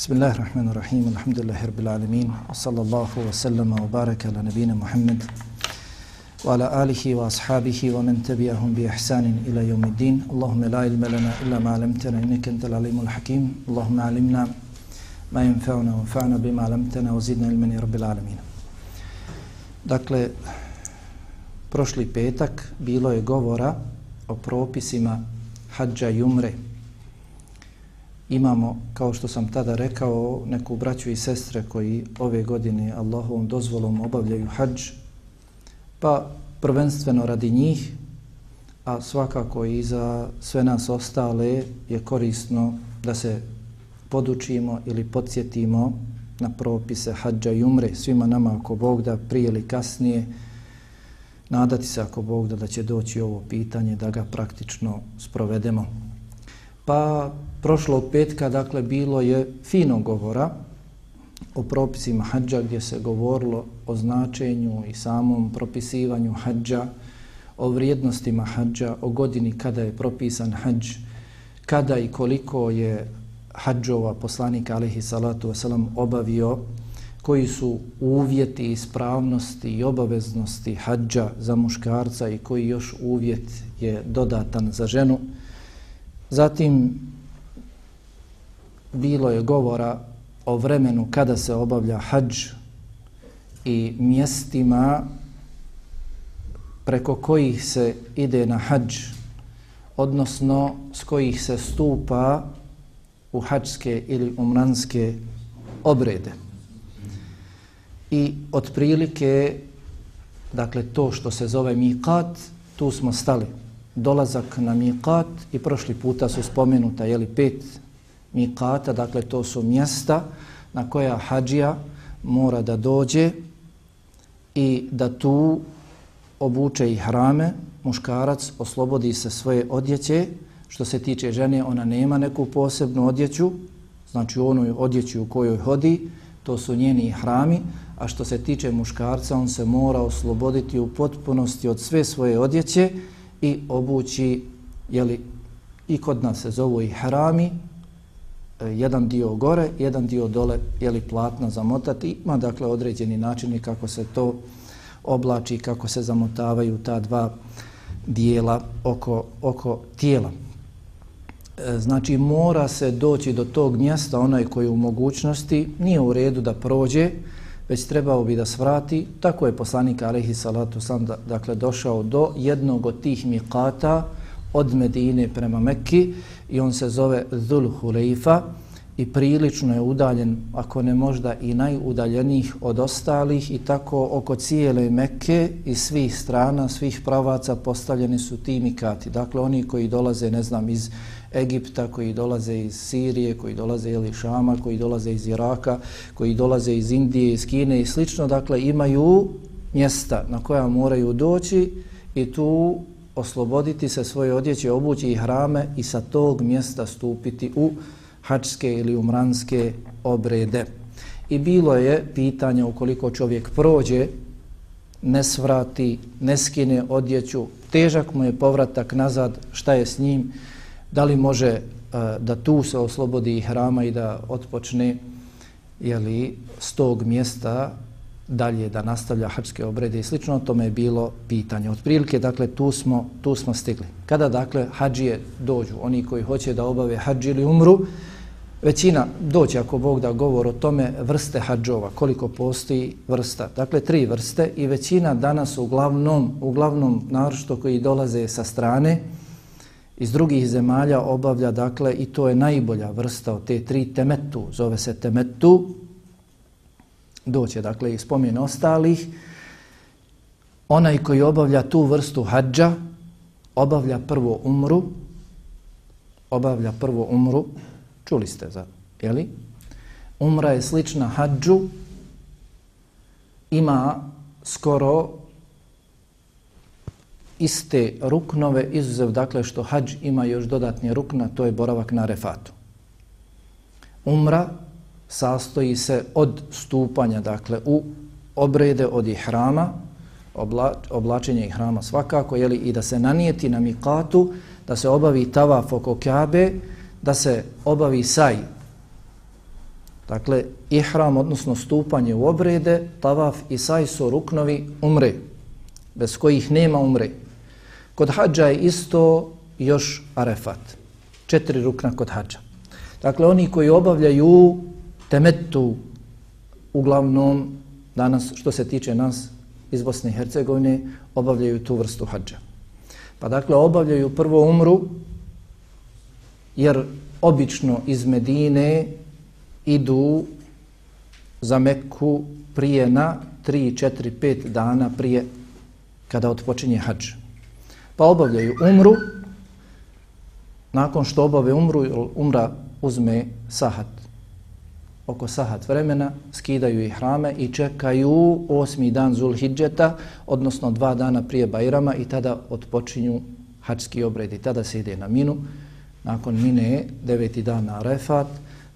Bismillahirrahmanirrahim. Alhamdulillahi rabbil alamin. Sallallahu wa sallama wa baraka ala nabina Muhammad wa ala alihi wa ashabihi wa man tabi'ahum bi ihsanin ila yawmiddin. Allahumma la ilma lana illa ma 'allamtana innaka antal alimul hakim. Allahumma 'allimna ma yanfa'una wa fa'na bima 'allamtana wa zidna ilman ya rabbil alamin. Dakle prošli petak bilo je govora o propisima hadža i umre imamo, kao što sam tada rekao, neku braću i sestre koji ove godine Allahovom dozvolom obavljaju hađ, pa prvenstveno radi njih, a svakako i za sve nas ostale je korisno da se podučimo ili podsjetimo na propise hađa i umre svima nama ako Bog da prije ili kasnije nadati se ako Bog da da će doći ovo pitanje da ga praktično sprovedemo. Pa prošlog petka, dakle, bilo je fino govora o propisima hađa gdje se govorilo o značenju i samom propisivanju hađa, o vrijednostima hađa, o godini kada je propisan hađ, kada i koliko je hađova poslanika alihi salatu wasalam obavio, koji su uvjeti ispravnosti i obaveznosti hađa za muškarca i koji još uvjet je dodatan za ženu. Zatim bilo je govora o vremenu kada se obavlja hađ i mjestima preko kojih se ide na hađ, odnosno s kojih se stupa u hađske ili umranske obrede. I otprilike, dakle, to što se zove miqat, tu smo stali. Dolazak na miqat i prošli puta su spomenuta, jeli, pet miqata, dakle to su mjesta na koja hađija mora da dođe i da tu obuče i hrame, muškarac oslobodi se svoje odjeće, što se tiče žene, ona nema neku posebnu odjeću, znači u onoj odjeći u kojoj hodi, to su njeni hrami, a što se tiče muškarca, on se mora osloboditi u potpunosti od sve svoje odjeće i obući, jeli, i kod nas se zovu i hrami, jedan dio gore, jedan dio dole, je li platna zamotati. Ima dakle određeni načini kako se to oblači, kako se zamotavaju ta dva dijela oko, oko tijela. E, znači mora se doći do tog mjesta, onaj koji u mogućnosti nije u redu da prođe, već trebao bi da svrati. Tako je poslanik Alehi Salatu sam da, dakle došao do jednog od tih miqata od Medine prema Mekki i on se zove Dhul Huleifa i prilično je udaljen, ako ne možda i najudaljenijih od ostalih i tako oko cijele Mekke i svih strana, svih pravaca postavljeni su ti mikati. Dakle, oni koji dolaze, ne znam, iz Egipta, koji dolaze iz Sirije, koji dolaze iz Šama, koji dolaze iz Iraka, koji dolaze iz Indije, iz Kine i slično, dakle, imaju mjesta na koja moraju doći i tu osloboditi se svoje odjeće, obući i hrame i sa tog mjesta stupiti u hačske ili umranske obrede. I bilo je pitanje ukoliko čovjek prođe, ne svrati, ne skine odjeću, težak mu je povratak nazad, šta je s njim, da li može uh, da tu se oslobodi i hrama i da otpočne jeli, s tog mjesta dalje da nastavlja hačske obrede i slično, tome je bilo pitanje. Od prilike, dakle, tu smo, tu smo stigli. Kada, dakle, hađije dođu, oni koji hoće da obave hađi ili umru, većina doći, ako Bog da govor o tome, vrste hađova, koliko postoji vrsta. Dakle, tri vrste i većina danas uglavnom, uglavnom narošto koji dolaze sa strane, iz drugih zemalja obavlja, dakle, i to je najbolja vrsta od te tri temetu, zove se temetu, doće, dakle, i spomen ostalih, onaj koji obavlja tu vrstu hađa, obavlja prvo umru, obavlja prvo umru, čuli ste za, jeli? Umra je slična hađu, ima skoro iste ruknove, izuzev dakle što hađ ima još dodatni rukna, to je boravak na refatu. Umra sastoji se od stupanja, dakle, u obrede od ihrama, obla, oblačenje ihrama svakako, jeli, i da se nanijeti na mikatu, da se obavi tavaf oko kabe, da se obavi saj Dakle, ihram, odnosno stupanje u obrede, tavaf i saj su ruknovi umre, bez kojih nema umre. Kod hađa je isto još arefat. Četiri rukna kod hađa. Dakle, oni koji obavljaju temetu, uglavnom danas, što se tiče nas iz Bosne i Hercegovine, obavljaju tu vrstu hađa. Pa dakle, obavljaju prvo umru, jer obično iz Medine idu za Mekku prije na 3, 4, 5 dana prije kada otpočinje hađ. Pa obavljaju umru, nakon što obave umru, umra uzme sahat, oko sahat vremena, skidaju ih hrame i čekaju osmi dan Zulhidžeta, odnosno dva dana prije Bajrama i tada otpočinju hačski obredi. tada se ide na minu. Nakon mine deveti dan na Refat,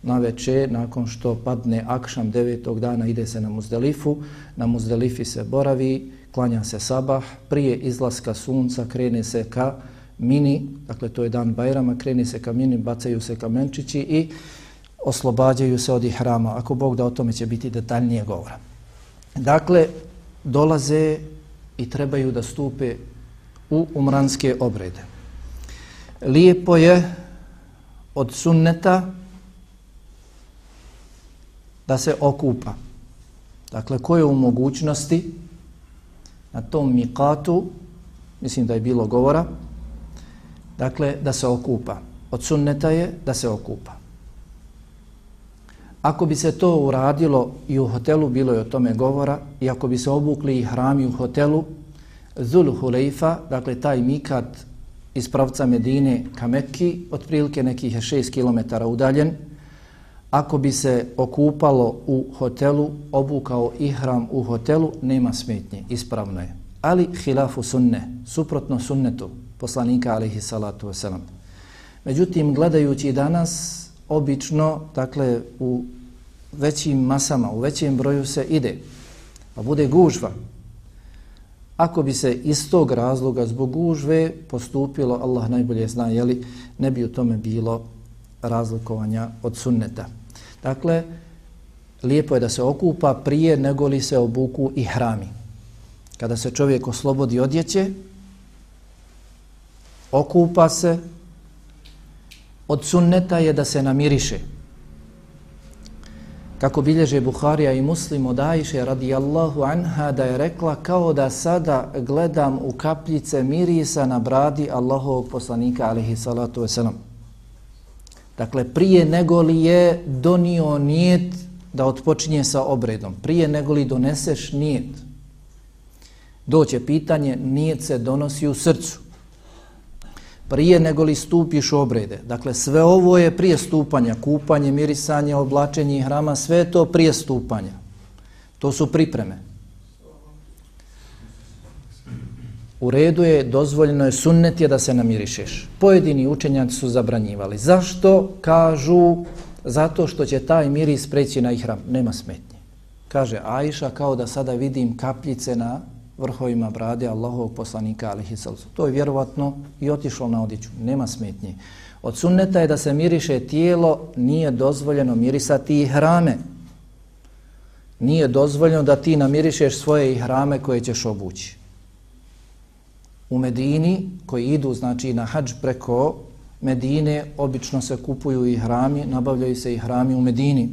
na veče, nakon što padne akšam devetog dana, ide se na Muzdelifu, na Muzdelifi se boravi, klanja se sabah, prije izlaska sunca krene se ka mini, dakle to je dan Bajrama, krene se ka mini, bacaju se kamenčići i oslobađaju se od ihrama. Ako Bog da o tome će biti detaljnije govora. Dakle, dolaze i trebaju da stupe u umranske obrede. Lijepo je od sunneta da se okupa. Dakle, ko je u mogućnosti na tom mikatu, mislim da je bilo govora, dakle, da se okupa. Od sunneta je da se okupa. Ako bi se to uradilo i u hotelu, bilo je o tome govora, i ako bi se obukli i hrami u hotelu, Zul Huleifa, dakle taj mikat iz pravca Medine ka Mekki, otprilike nekih je 6 km udaljen, ako bi se okupalo u hotelu, obukao ihram u hotelu, nema smetnje, ispravno je. Ali hilafu sunne, suprotno sunnetu poslanika alaihi salatu wasalam. Međutim, gledajući danas, obično, dakle, u većim masama, u većem broju se ide, pa bude gužva. Ako bi se iz tog razloga zbog gužve postupilo, Allah najbolje zna, jeli, ne bi u tome bilo razlikovanja od sunneta. Dakle, lijepo je da se okupa prije nego li se obuku i hrami. Kada se čovjek oslobodi odjeće, okupa se, od sunneta je da se namiriše. Kako bilježe Buharija i Muslim od Ajše radijallahu anha da je rekla kao da sada gledam u kapljice mirisa na bradi Allahovog poslanika alihi salatu wasalam. Dakle, prije nego li je donio nijet da otpočinje sa obredom, prije nego li doneseš nijet, doće pitanje, nijet se donosi u srcu. Prije nego li stupiš u obrede. Dakle, sve ovo je prije stupanja, kupanje, mirisanje, oblačenje i hrama, sve to prije stupanja. To su pripreme. u redu je, dozvoljeno je, sunnet je da se namirišeš. Pojedini učenjaci su zabranjivali. Zašto? Kažu, zato što će taj miris preći na ihram. Nema smetnje. Kaže Ajša, kao da sada vidim kapljice na vrhovima brade Allahovog poslanika, alihi salsu. To je vjerovatno i otišlo na odiću. Nema smetnje. Od sunneta je da se miriše tijelo, nije dozvoljeno mirisati i hrame. Nije dozvoljeno da ti namirišeš svoje hrame koje ćeš obući u Medini koji idu znači na hađ preko Medine obično se kupuju i hrami, nabavljaju se i hrami u Medini.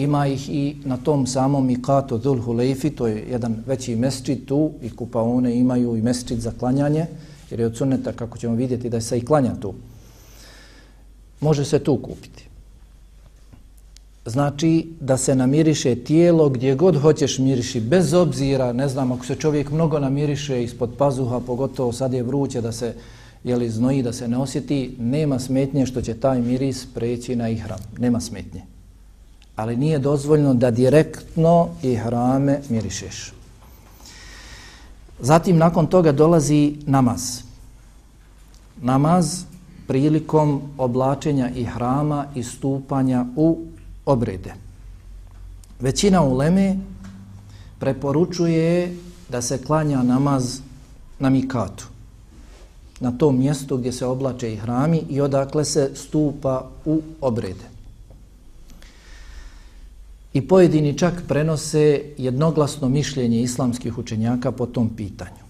Ima ih i na tom samom Mikatu Dhul Huleifi, to je jedan veći mesčit tu i kupaone imaju i mesčit za klanjanje, jer je od sunneta, kako ćemo vidjeti, da se i klanja tu. Može se tu kupiti znači da se namiriše tijelo gdje god hoćeš miriši, bez obzira, ne znam, ako se čovjek mnogo namiriše ispod pazuha, pogotovo sad je vruće da se jeli, znoji, da se ne osjeti, nema smetnje što će taj miris preći na ihram. Nema smetnje. Ali nije dozvoljno da direktno ihrame mirišeš. Zatim, nakon toga dolazi namaz. Namaz prilikom oblačenja ihrama i stupanja u obrede. Većina uleme preporučuje da se klanja namaz na mikatu, na tom mjestu gdje se oblače i hrami i odakle se stupa u obrede i pojedini čak prenose jednoglasno mišljenje islamskih učenjaka po tom pitanju.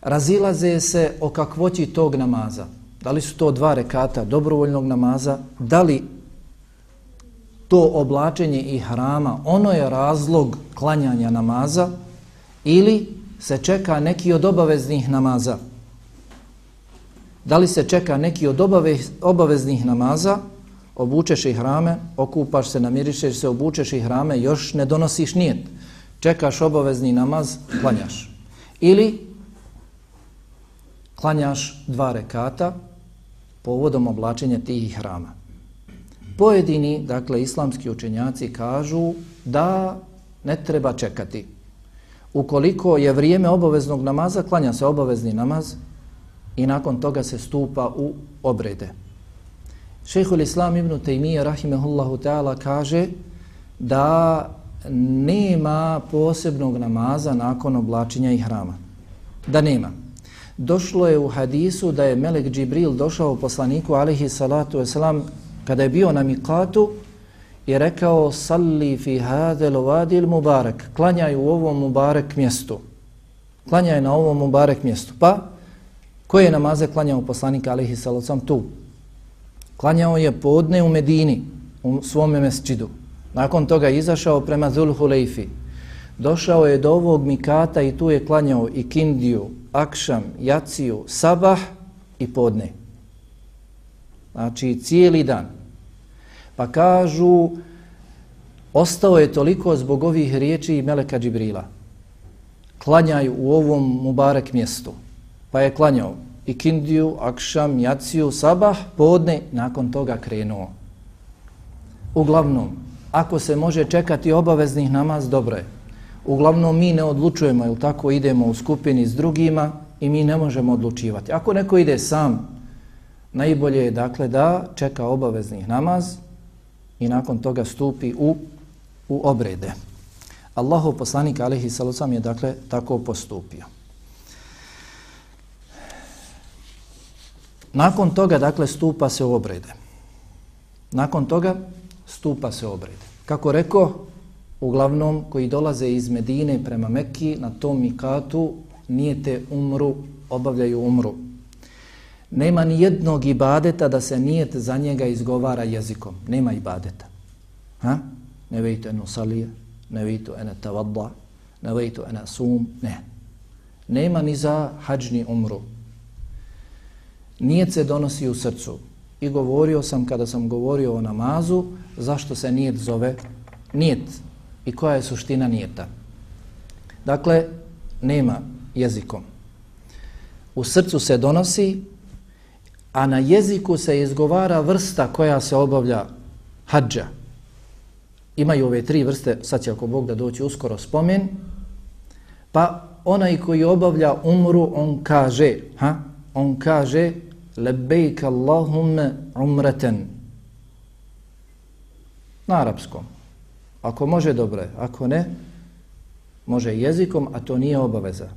Razilaze se o kakvoći tog namaza. Da li su to dva rekata dobrovoljnog namaza, da li to oblačenje i hrama, ono je razlog klanjanja namaza ili se čeka neki od obaveznih namaza. Da li se čeka neki od obaveznih namaza, obučeš i hrame, okupaš se, namirišeš se, obučeš i hrame, još ne donosiš nijet. Čekaš obavezni namaz, klanjaš. Ili klanjaš dva rekata povodom oblačenja tih hrama. Pojedini, dakle, islamski učenjaci kažu da ne treba čekati. Ukoliko je vrijeme obaveznog namaza, klanja se obavezni namaz i nakon toga se stupa u obrede. Šehhul Islam ibn Taymiye, rahimehullahu ta'ala, kaže da nema posebnog namaza nakon oblačenja i hrama. Da nema. Došlo je u hadisu da je Melek Džibril došao poslaniku, alihi salatu wasalam, kada je bio na Mikatu i rekao salli fi hadel vadil mubarek, klanjaj u ovom mubarek mjestu. Klanjaj na ovom mubarek mjestu. Pa, koje namaze klanjao poslanik alihi salacom tu? Klanjao je podne u Medini, u svome mesčidu. Nakon toga izašao prema Zulhulejfi. Došao je do ovog Mikata i tu je klanjao i Kindiju, Akšam, Jaciju, Sabah i podne. Znači cijeli dan. Pa kažu, ostao je toliko zbog ovih riječi i Meleka Džibrila. Klanjaju u ovom Mubarek mjestu. Pa je klanjao ikindiju, Akšam, Jaciju, Sabah, podne, nakon toga krenuo. Uglavnom, ako se može čekati obaveznih namaz, dobro je. Uglavnom, mi ne odlučujemo, ili tako idemo u skupini s drugima i mi ne možemo odlučivati. Ako neko ide sam, najbolje je dakle da čeka obaveznih namaz i nakon toga stupi u, u obrede. Allahov poslanik alihi salosam je dakle tako postupio. Nakon toga dakle stupa se u obrede. Nakon toga stupa se obrede. Kako rekao, uglavnom koji dolaze iz Medine prema Mekki na tom mikatu nijete umru, obavljaju umru. Nema ni jednog ibadeta da se nijet za njega izgovara jezikom. Nema ibadeta. Ha? Ne vejtu enu salije, ne vejtu ene tavadda, ne vejtu ene sum, ne. Nema ni za hađni umru. Nijet se donosi u srcu. I govorio sam kada sam govorio o namazu, zašto se nijet zove nijet i koja je suština nijeta. Dakle, nema jezikom. U srcu se donosi a na jeziku se izgovara vrsta koja se obavlja hađa. Imaju ove tri vrste, sad će ako Bog da doći uskoro spomen, pa onaj koji obavlja umru, on kaže, ha? on kaže, lebejk Allahumme umreten. Na arapskom. Ako može, dobro Ako ne, može jezikom, a to nije obaveza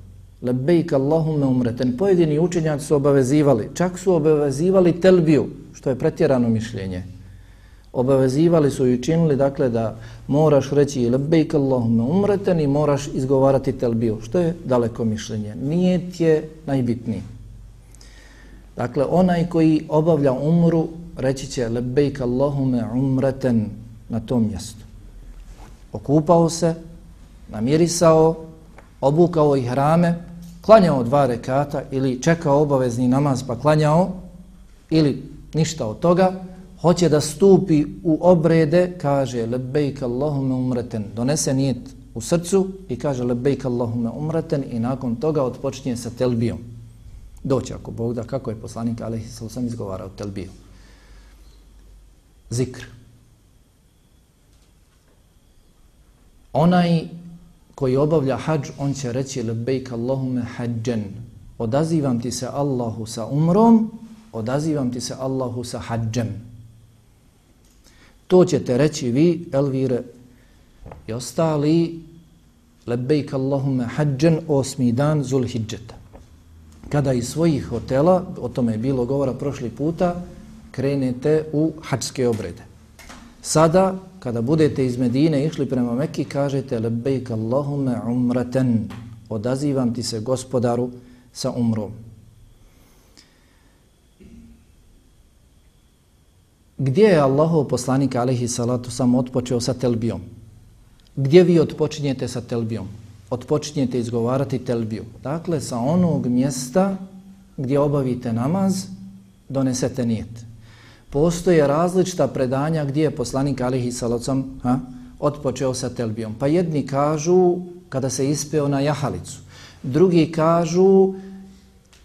lebejk Allahumme umreten. Pojedini učenjaci su obavezivali, čak su obavezivali telbiju, što je pretjerano mišljenje. Obavezivali su i učinili, dakle, da moraš reći lebejk Allahumme umreten i moraš izgovarati telbiju, što je daleko mišljenje. Nije je najbitniji. Dakle, onaj koji obavlja umru, reći će lebejk Allahume umreten na tom mjestu. Okupao se, namirisao, obukao i hrame, klanjao dva rekata ili čekao obavezni namaz pa klanjao ili ništa od toga, hoće da stupi u obrede, kaže lebejk Allahume umreten, donese nijet u srcu i kaže lebejk Allahume umreten i nakon toga odpočinje sa telbijom doći ako Bog da, kako je poslanik Alehi sam izgovarao telbiju. Zikr. Onaj koji obavlja hađ, on će reći lebejk Allahume hađen. Odazivam ti se Allahu sa umrom, odazivam ti se Allahu sa hađem. To ćete reći vi, Elvire, i ostali lebejk Allahume hađen osmi dan Zulhidžeta. Kada iz svojih hotela, o tome je bilo govora prošli puta, krenete u hačske obrede. Sada, kada budete iz Medine išli prema Mekki, kažete lebejk Allahume umraten, odazivam ti se gospodaru sa umrom. Gdje je Allahov poslanik alaihi salatu sam otpočeo sa telbijom? Gdje vi odpočinjete sa telbijom? Otpočinjete izgovarati telbiju. Dakle, sa onog mjesta gdje obavite namaz, donesete nijet. Postoje različita predanja gdje je poslanik alihi salocom ha, odpočeo sa telbijom. Pa jedni kažu kada se ispeo na jahalicu. Drugi kažu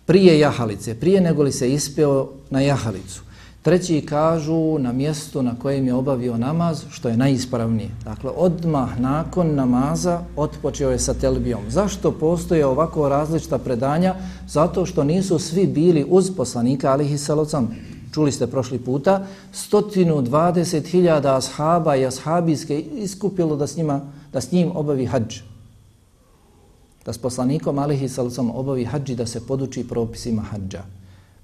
prije jahalice, prije nego li se ispeo na jahalicu. Treći kažu na mjestu na kojem je obavio namaz, što je najispravnije. Dakle, odmah nakon namaza otpočeo je sa telbijom. Zašto postoje ovako različita predanja? Zato što nisu svi bili uz poslanika, alihi salocam. Čuli ste prošli puta, 120.000 ashaba i ashabijske iskupilo da s, njima, da s njim obavi hađ. Da s poslanikom, alihi salocam, obavi hađi da se poduči propisima hađa.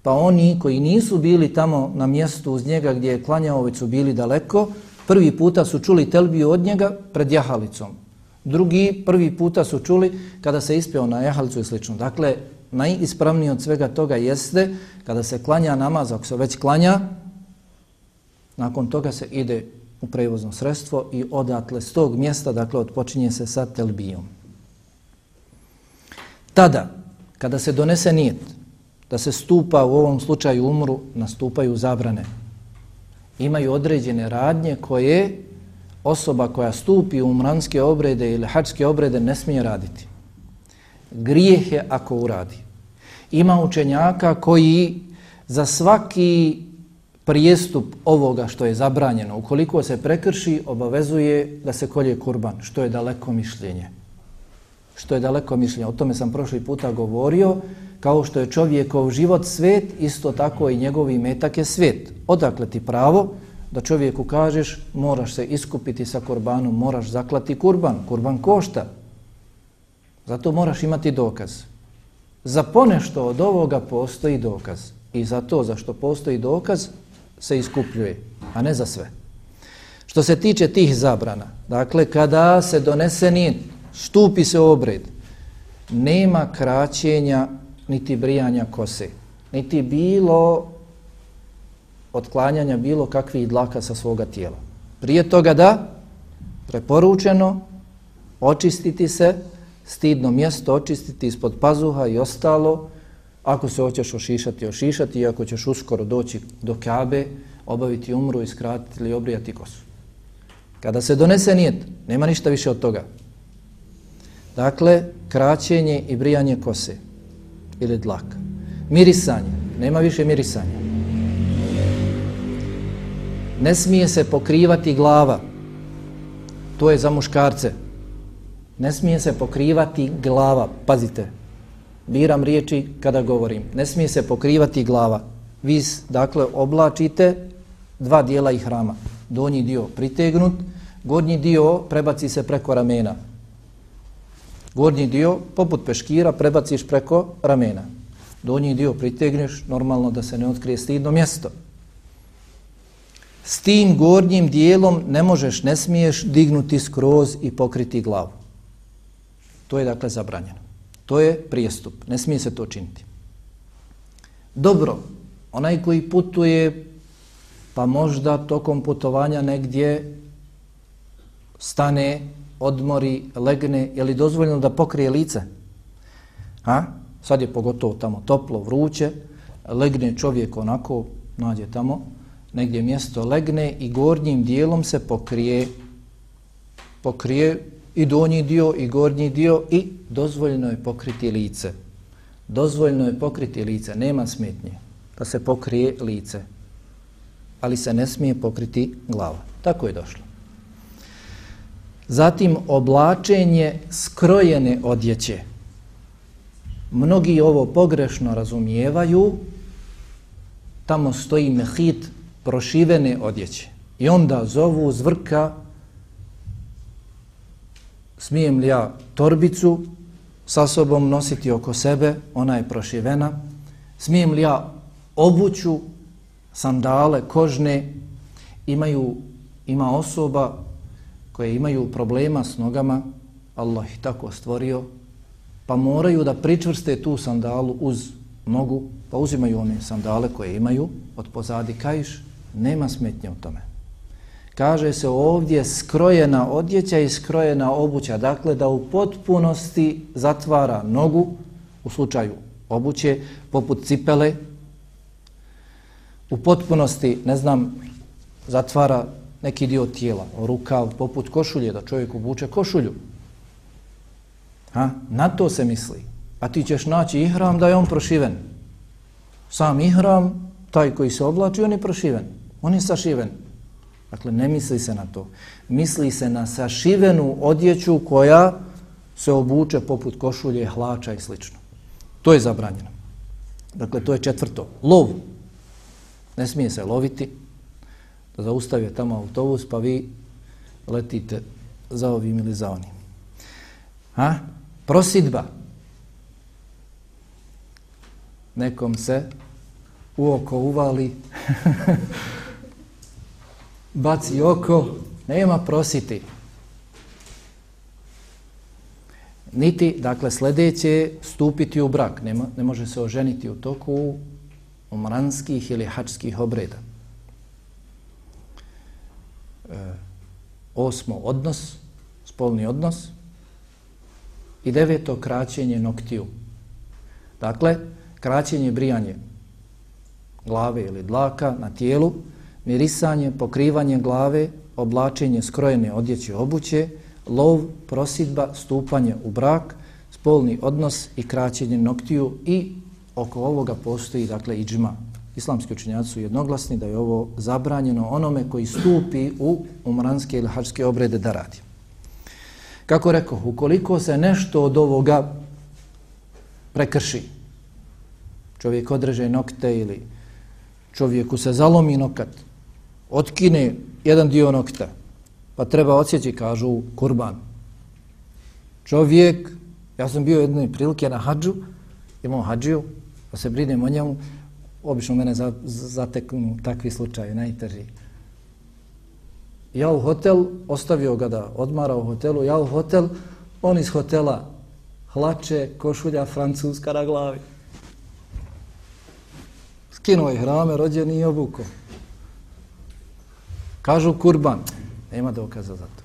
Pa oni koji nisu bili tamo na mjestu uz njega gdje je klanjao, već su bili daleko, prvi puta su čuli telbiju od njega pred jahalicom. Drugi prvi puta su čuli kada se ispeo na jahalicu i slično. Dakle, najispravniji od svega toga jeste kada se klanja namaz, ako se već klanja, nakon toga se ide u prevozno sredstvo i odatle s tog mjesta, dakle, odpočinje se sa telbijom. Tada, kada se donese nijet, da se stupa u ovom slučaju umru, nastupaju zabrane. Imaju određene radnje koje osoba koja stupi u umranske obrede ili hačske obrede ne smije raditi. Grijeh je ako uradi. Ima učenjaka koji za svaki prijestup ovoga što je zabranjeno, ukoliko se prekrši, obavezuje da se kolje kurban, što je daleko mišljenje. Što je daleko mišljenje. O tome sam prošli puta govorio, kao što je čovjekov život svet, isto tako i njegovi metak je svet. Odakle ti pravo da čovjeku kažeš moraš se iskupiti sa kurbanom, moraš zaklati kurban, kurban košta. Zato moraš imati dokaz. Za ponešto od ovoga postoji dokaz. I za to za što postoji dokaz se iskupljuje, a ne za sve. Što se tiče tih zabrana, dakle kada se donese nijet, stupi se obred, nema kraćenja niti brijanja kose, niti bilo otklanjanja bilo kakvih dlaka sa svoga tijela. Prije toga da, preporučeno, očistiti se, stidno mjesto očistiti ispod pazuha i ostalo, ako se hoćeš ošišati, ošišati, i ako ćeš uskoro doći do kabe, obaviti umru, i skratiti ili obrijati kosu. Kada se donese nijet, nema ništa više od toga. Dakle, kraćenje i brijanje kose ili dlaka. Mirisanje. Nema više mirisanja. Ne smije se pokrivati glava. To je za muškarce. Ne smije se pokrivati glava. Pazite. Biram riječi kada govorim. Ne smije se pokrivati glava. Vi, dakle, oblačite dva dijela i hrama. Donji dio pritegnut, gornji dio prebaci se preko ramena. Gornji dio, poput peškira, prebaciš preko ramena. Donji dio pritegneš, normalno da se ne otkrije stidno mjesto. S tim gornjim dijelom ne možeš, ne smiješ dignuti skroz i pokriti glavu. To je dakle zabranjeno. To je prijestup. Ne smije se to činiti. Dobro, onaj koji putuje, pa možda tokom putovanja negdje stane odmori, legne, je li dozvoljeno da pokrije lice? Ha? Sad je pogotovo tamo toplo, vruće, legne čovjek onako, nađe tamo, negdje mjesto legne i gornjim dijelom se pokrije, pokrije i donji dio i gornji dio i dozvoljeno je pokriti lice. Dozvoljeno je pokriti lice, nema smetnje da se pokrije lice, ali se ne smije pokriti glava. Tako je došlo. Zatim oblačenje skrojene odjeće. Mnogi ovo pogrešno razumijevaju. Tamo stoji mehit prošivene odjeće. I onda zovu zvrka smijem li ja torbicu sa sobom nositi oko sebe, ona je prošivena. Smijem li ja obuću sandale kožne imaju ima osoba koje imaju problema s nogama, Allah ih tako stvorio, pa moraju da pričvrste tu sandalu uz nogu, pa uzimaju one sandale koje imaju od pozadi kajš, nema smetnje u tome. Kaže se ovdje skrojena odjeća i skrojena obuća, dakle da u potpunosti zatvara nogu, u slučaju obuće, poput cipele, u potpunosti, ne znam, zatvara neki dio tijela, rukav, poput košulje, da čovjek obuče košulju. Ha? Na to se misli. A ti ćeš naći ihram da je on prošiven. Sam ihram, taj koji se oblači, on je prošiven. On je sašiven. Dakle, ne misli se na to. Misli se na sašivenu odjeću koja se obuče poput košulje, hlača i slično. To je zabranjeno. Dakle, to je četvrto. Lov. Ne smije se loviti zaustavio tamo autobus, pa vi letite za ovim ili za onim. Ha? Prosidba. Nekom se u oko uvali, baci oko, nema prositi. Niti, dakle, sljedeće stupiti u brak. Nema, ne može se oženiti u toku umranskih ili hačskih obreda. E, osmo, odnos, spolni odnos. I deveto, kraćenje noktiju. Dakle, kraćenje, brijanje glave ili dlaka na tijelu, mirisanje, pokrivanje glave, oblačenje skrojene odjeće obuće, lov, prosidba, stupanje u brak, spolni odnos i kraćenje noktiju i oko ovoga postoji dakle iđma. Islamski učenjaci su jednoglasni da je ovo zabranjeno onome koji stupi u umranske ili hačske obrede da radi. Kako rekao, ukoliko se nešto od ovoga prekrši, čovjek odreže nokte ili čovjeku se zalomi nokat, otkine jedan dio nokta, pa treba odsjeći, kažu, kurban. Čovjek, ja sam bio jedne prilike na hađu, imao hađiju, pa se brinem o njemu, obično mene zateknu takvi slučaje, najteži. Ja u hotel, ostavio ga da odmara u hotelu, ja u hotel, on iz hotela hlače, košulja francuska na glavi. Skinuo je hrame, rođeni i obuko. Kažu kurban. Nema dokaza za to.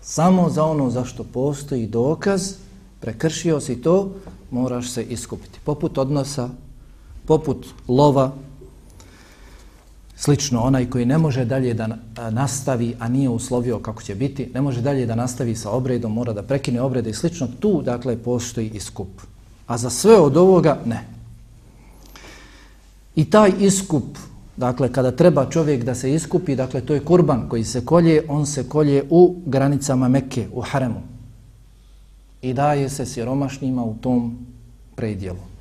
Samo za ono za što postoji dokaz, prekršio si to, moraš se iskupiti. Poput odnosa, poput lova, slično onaj koji ne može dalje da nastavi, a nije uslovio kako će biti, ne može dalje da nastavi sa obredom, mora da prekine obrede i slično, tu dakle postoji iskup. A za sve od ovoga ne. I taj iskup, dakle, kada treba čovjek da se iskupi, dakle, to je kurban koji se kolje, on se kolje u granicama Mekke, u Haremu. I daje se siromašnjima u tom predjelu.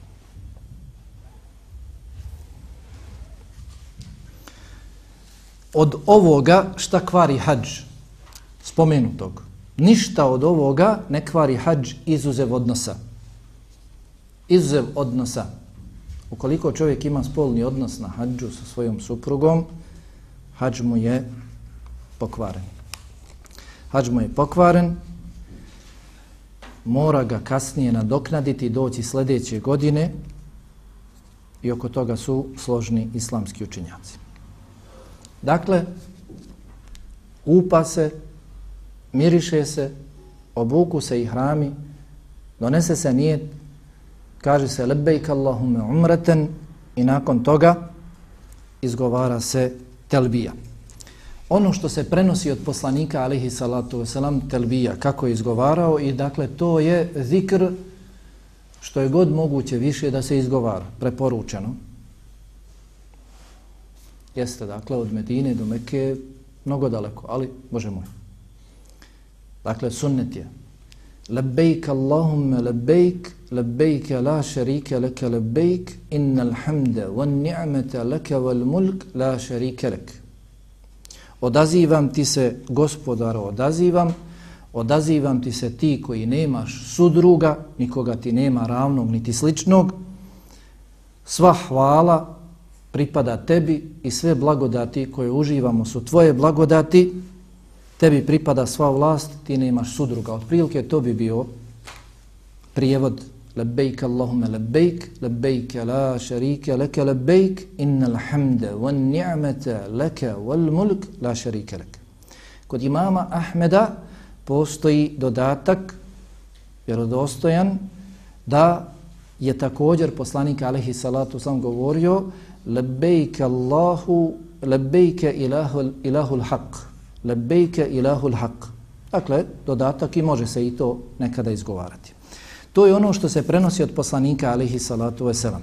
Od ovoga šta kvari hađ, spomenutog, ništa od ovoga ne kvari hađ izuzev odnosa. Izuzev odnosa. Ukoliko čovjek ima spolni odnos na hađu sa svojom suprugom, hađ mu je pokvaren. Hađ mu je pokvaren, mora ga kasnije nadoknaditi doći sljedeće godine i oko toga su složni islamski učinjaci. Dakle, upa se, miriše se, obuku se i hrami, donese se nijet, kaže se lebejk Allahume umreten i nakon toga izgovara se telbija. Ono što se prenosi od poslanika alihi salatu wasalam telbija, kako je izgovarao i dakle to je zikr što je god moguće više da se izgovara, preporučeno. Jeste dakle od Medine do Mekke mnogo daleko, ali Bože moj. Dakle sunnet je. Labbaik Allahumme labbaik labbaik la sharika leke labbaik innal hamda wan ni'mata leke wal mulk la sharika lak. Odazivam ti se gospodaro odazivam odazivam ti se ti koji nemaš sudruga nikoga ti nema ravnog niti sličnog. Sva hvala pripada tebi i sve blagodati koje uživamo su tvoje blagodati, tebi pripada sva vlast, ti ne imaš sudruga. Od prilike to bi bio prijevod لبيك اللهم labbaik, labbaik la sharika laka labbaik, إن hamda wan ni'mata laka wal mulk la sharika lak. Kod imama Ahmeda postoji dodatak vjerodostojan da je također poslanik alaihi salatu sam govorio لبيك Allahu لبيك ilahu إله haq لبيك إله haq. Dakle, dodatak i može se i to nekada izgovarati. To je ono što se prenosi od poslanika alihi salatu veselam.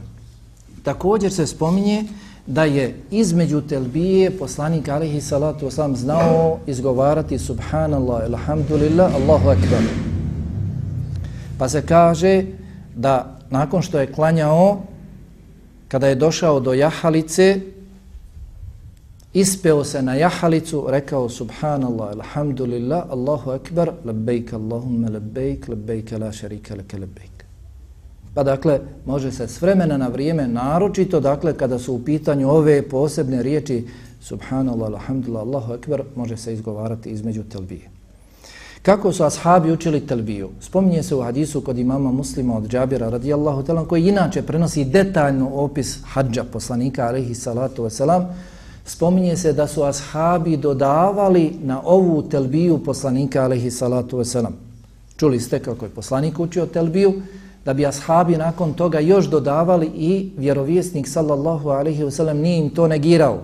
Također se spominje da je između telbije poslanik alihi salatu wasalam znao izgovarati subhanallah, alhamdulillah, Allahu akbar. Pa se kaže da nakon što je klanjao, kada je došao do jahalice, ispeo se na jahalicu, rekao subhanallah, alhamdulillah, Allahu akbar, labbaik Allahumme labbaik, labbaik la sharika leke labbaik. Pa dakle, može se s vremena na vrijeme naročito, dakle, kada su u pitanju ove posebne riječi subhanallah, alhamdulillah, Allahu akbar, može se izgovarati između telbije. Kako su ashabi učili telbiju? Spominje se u hadisu kod imama muslima od Džabira radijallahu talan, koji inače prenosi detaljno opis hađa poslanika alaihi salatu wasalam, spominje se da su ashabi dodavali na ovu telbiju poslanika alaihi salatu wasalam. Čuli ste kako je poslanik učio telbiju, da bi ashabi nakon toga još dodavali i vjerovjesnik sallallahu alaihi wasalam nije im to negirao.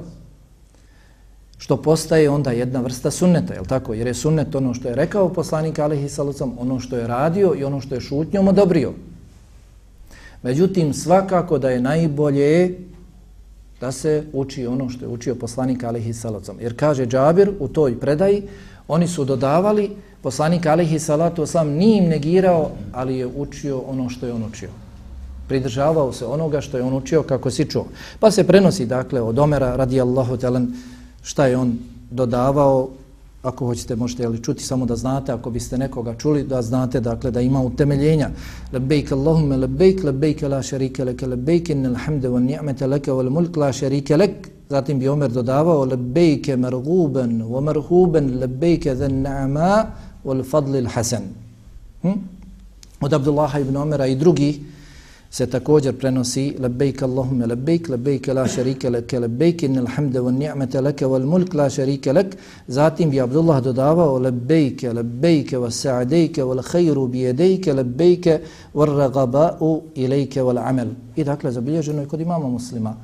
Što postaje onda jedna vrsta sunneta, je tako? Jer je sunnet ono što je rekao poslanik Alihi salatu ono što je radio i ono što je šutnjom odobrio. Međutim, svakako da je najbolje da se uči ono što je učio poslanik alihi salacom. Jer kaže Džabir u toj predaji, oni su dodavali, poslanik alihi salatu sam nije im negirao, ali je učio ono što je on učio. Pridržavao se onoga što je on učio kako si čuo. Pa se prenosi dakle od Omera radijallahu talan šta je on dodavao ako hoćete možete ali čuti samo da znate ako biste nekoga čuli da znate dakle da ima utemeljenja. Labbaik allahumma labbaik labbaik la sharika leke, labbaik innel hamda wan ni'mata leke, wal mulk la sharika lak zatim bi Omer dodavao lebejke marghuban wa marhuban lebejke dhan na'ma, wal fadlil hasan. Hm? od Abdullah ibn Omera i drugi se također prenosi labbaik Allahumme labbaik labbaik la sharika lak labejk innel hamde wa ni'mete leke wal mulk la sharika lak. Zatim bi Abdullah dodavao labbaik labbaik wa sa'daik wal khayru bi yadayk wal war raghaba'u wal amal. I dakle zabilježeno je kod imama muslima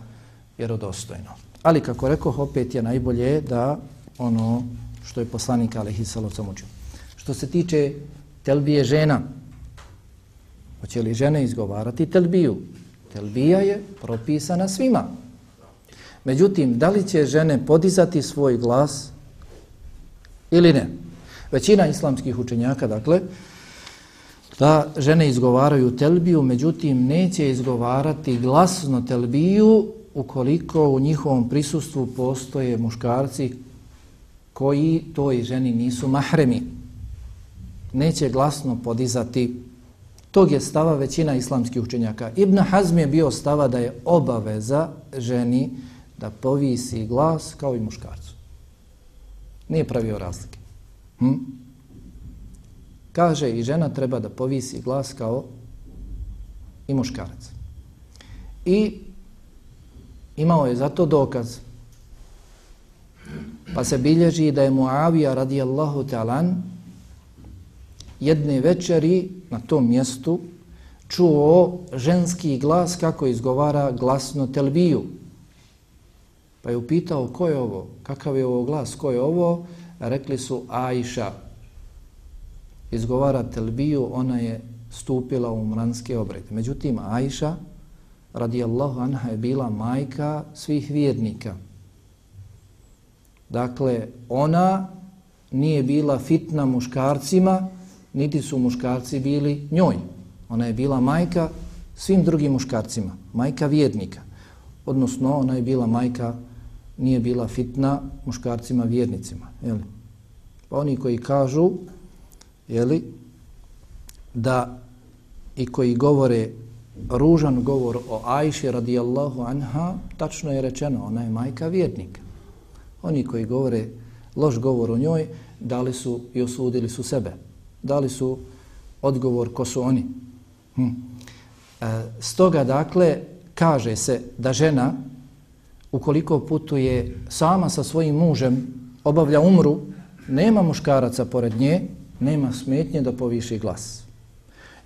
vjerodostojno. Ali kako rekao opet je najbolje da ono što je poslanik alejhi Salocom učio. Što se tiče telbije žena Hoće li žene izgovarati telbiju? Telbija je propisana svima. Međutim, da li će žene podizati svoj glas ili ne? Većina islamskih učenjaka, dakle, da žene izgovaraju telbiju, međutim, neće izgovarati glasno telbiju ukoliko u njihovom prisustvu postoje muškarci koji toj ženi nisu mahremi. Neće glasno podizati Tog je stava većina islamskih učenjaka. Ibn Hazm je bio stava da je obaveza ženi da povisi glas kao i muškarcu. Nije pravio razlike. Hm? Kaže i žena treba da povisi glas kao i muškarac. I imao je zato dokaz. Pa se bilježi da je Muavija radijallahu ta'lan jedne večeri na tom mjestu čuo ženski glas kako izgovara glasno telbiju. Pa je upitao ko je ovo, kakav je ovo glas, ko je ovo, a rekli su Ajša. Izgovara telbiju, ona je stupila u umranske obrede. Međutim, Ajša, radijallahu anha, je bila majka svih vjernika. Dakle, ona nije bila fitna muškarcima, niti su muškarci bili njoj. Ona je bila majka svim drugim muškarcima, majka vjernika. Odnosno, ona je bila majka, nije bila fitna muškarcima vjernicima. Jeli? Pa oni koji kažu jeli, da i koji govore ružan govor o Ajši radijallahu anha, tačno je rečeno, ona je majka vjernika. Oni koji govore loš govor o njoj, dali su i osudili su sebe. Dali su odgovor ko su oni. Hm. E, stoga, dakle, kaže se da žena, ukoliko putuje sama sa svojim mužem, obavlja umru, nema muškaraca pored nje, nema smetnje da poviši glas.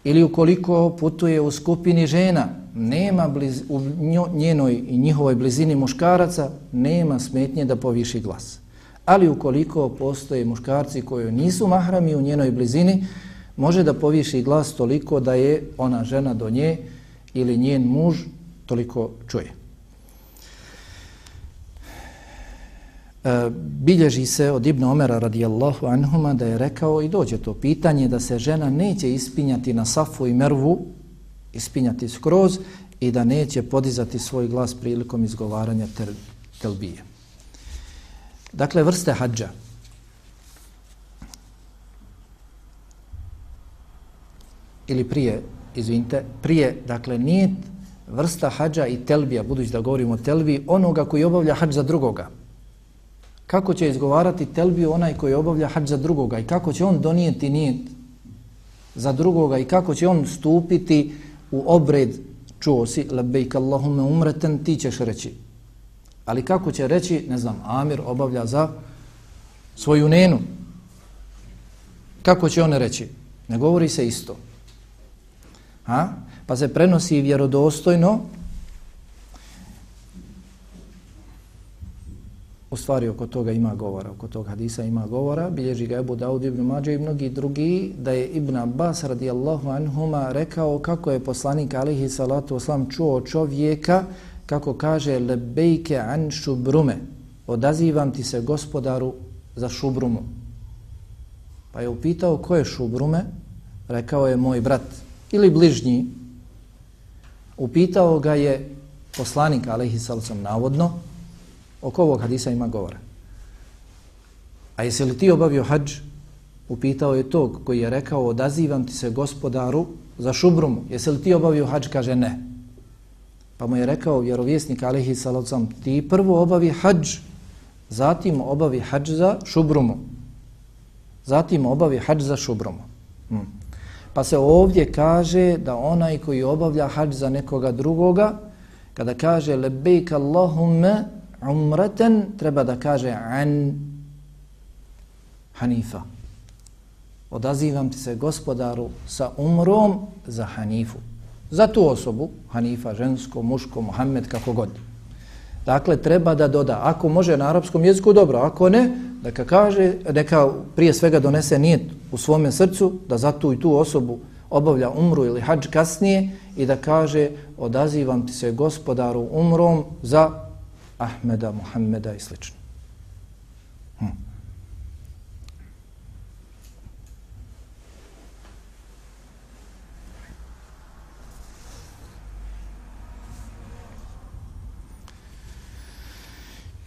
Ili ukoliko putuje u skupini žena, nema bliz, u njenoj i njihovoj blizini muškaraca, nema smetnje da poviši glas. Ali ukoliko postoje muškarci koji nisu mahrami u njenoj blizini, može da poviši glas toliko da je ona žena do nje ili njen muž toliko čuje. E, bilježi se od Ibn Omera radijallahu anhuma da je rekao i dođe to pitanje da se žena neće ispinjati na safu i mervu, ispinjati skroz i da neće podizati svoj glas prilikom izgovaranja tel, telbije. Dakle, vrste hađa. Ili prije, izvinite, prije, dakle, nije vrsta hađa i telbija, budući da govorimo o telbiji, onoga koji obavlja hađ za drugoga. Kako će izgovarati telbiju onaj koji obavlja hađ za drugoga i kako će on donijeti nijet za drugoga i kako će on stupiti u obred čuo si labejk Allahume umreten ti ćeš reći ali kako će reći ne znam Amir obavlja za svoju nenu? Kako će on reći? Ne govori se isto. Ha? pa se prenosi vjerodostojno U stvari oko toga ima govora, oko tog hadisa ima govora, bilježi ga Ebu Daud ibn Mađe i mnogi drugi, da je Ibn Abbas radijallahu anhuma rekao kako je poslanik alihi salatu oslam čuo čovjeka, kako kaže lebejke an šubrume, odazivam ti se gospodaru za šubrumu. Pa je upitao ko je šubrume, rekao je moj brat ili bližnji. Upitao ga je poslanik alaihi salcom, navodno, Oko ovog hadisa ima govora. A jesi li ti obavio hađ? Upitao je tog koji je rekao odazivam ti se gospodaru za šubrumu. Jesi li ti obavio hađ? Kaže ne. Pa mu je rekao vjerovjesnik alihi salacom ti prvo obavi hađ, zatim obavi hađ za šubrumu. Zatim obavi hađ za šubrumu. Hmm. Pa se ovdje kaže da onaj koji obavlja hađ za nekoga drugoga, kada kaže lebejk Allahumme umreten treba da kaže an Hanifa. Odazivam ti se gospodaru sa umrom za Hanifu. Za tu osobu, Hanifa, žensko, muško, Muhammed, kako god. Dakle, treba da doda. Ako može na arapskom jeziku, dobro. Ako ne, neka kaže, neka prije svega donese nijet u svome srcu da za tu i tu osobu obavlja umru ili hađ kasnije i da kaže odazivam ti se gospodaru umrom za Ahmeda, Muhammeda i slično.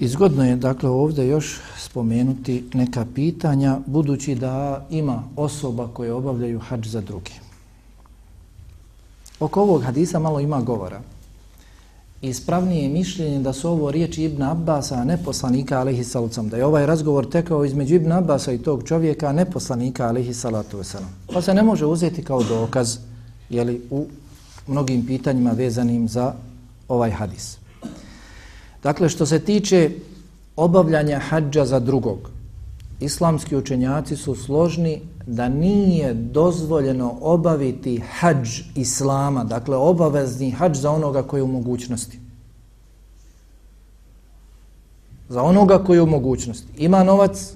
Izgodno je dakle ovdje još spomenuti neka pitanja budući da ima osoba koje obavljaju hađ za druge. Oko ovog hadisa malo ima govora ispravnije mišljenje da su ovo riječi Ibn Abbasa, a ne poslanika alihi salucam, Da je ovaj razgovor tekao između Ibn Abbasa i tog čovjeka, a ne poslanika alihi salatu wasalam. Pa se ne može uzeti kao dokaz jeli, u mnogim pitanjima vezanim za ovaj hadis. Dakle, što se tiče obavljanja hađa za drugog, islamski učenjaci su složni da nije dozvoljeno obaviti hađ islama, dakle obavezni hađ za onoga koji je u mogućnosti. Za onoga koji je u mogućnosti. Ima novac,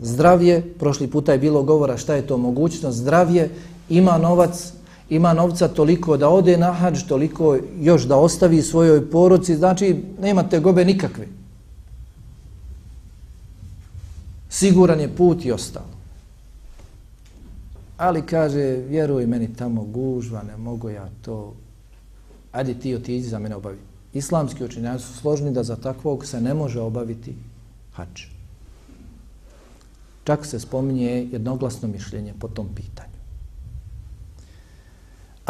zdravje, prošli puta je bilo govora šta je to mogućnost, zdravje, ima novac, ima novca toliko da ode na hađ, toliko još da ostavi svojoj poroci, znači nemate gobe nikakve. Siguran je put i ostalo. Ali kaže, vjeruj meni tamo gužva, ne mogu ja to. Ajde ti otiđi za mene obavi. Islamski učinjaci su složni da za takvog se ne može obaviti hač. Čak se spominje jednoglasno mišljenje po tom pitanju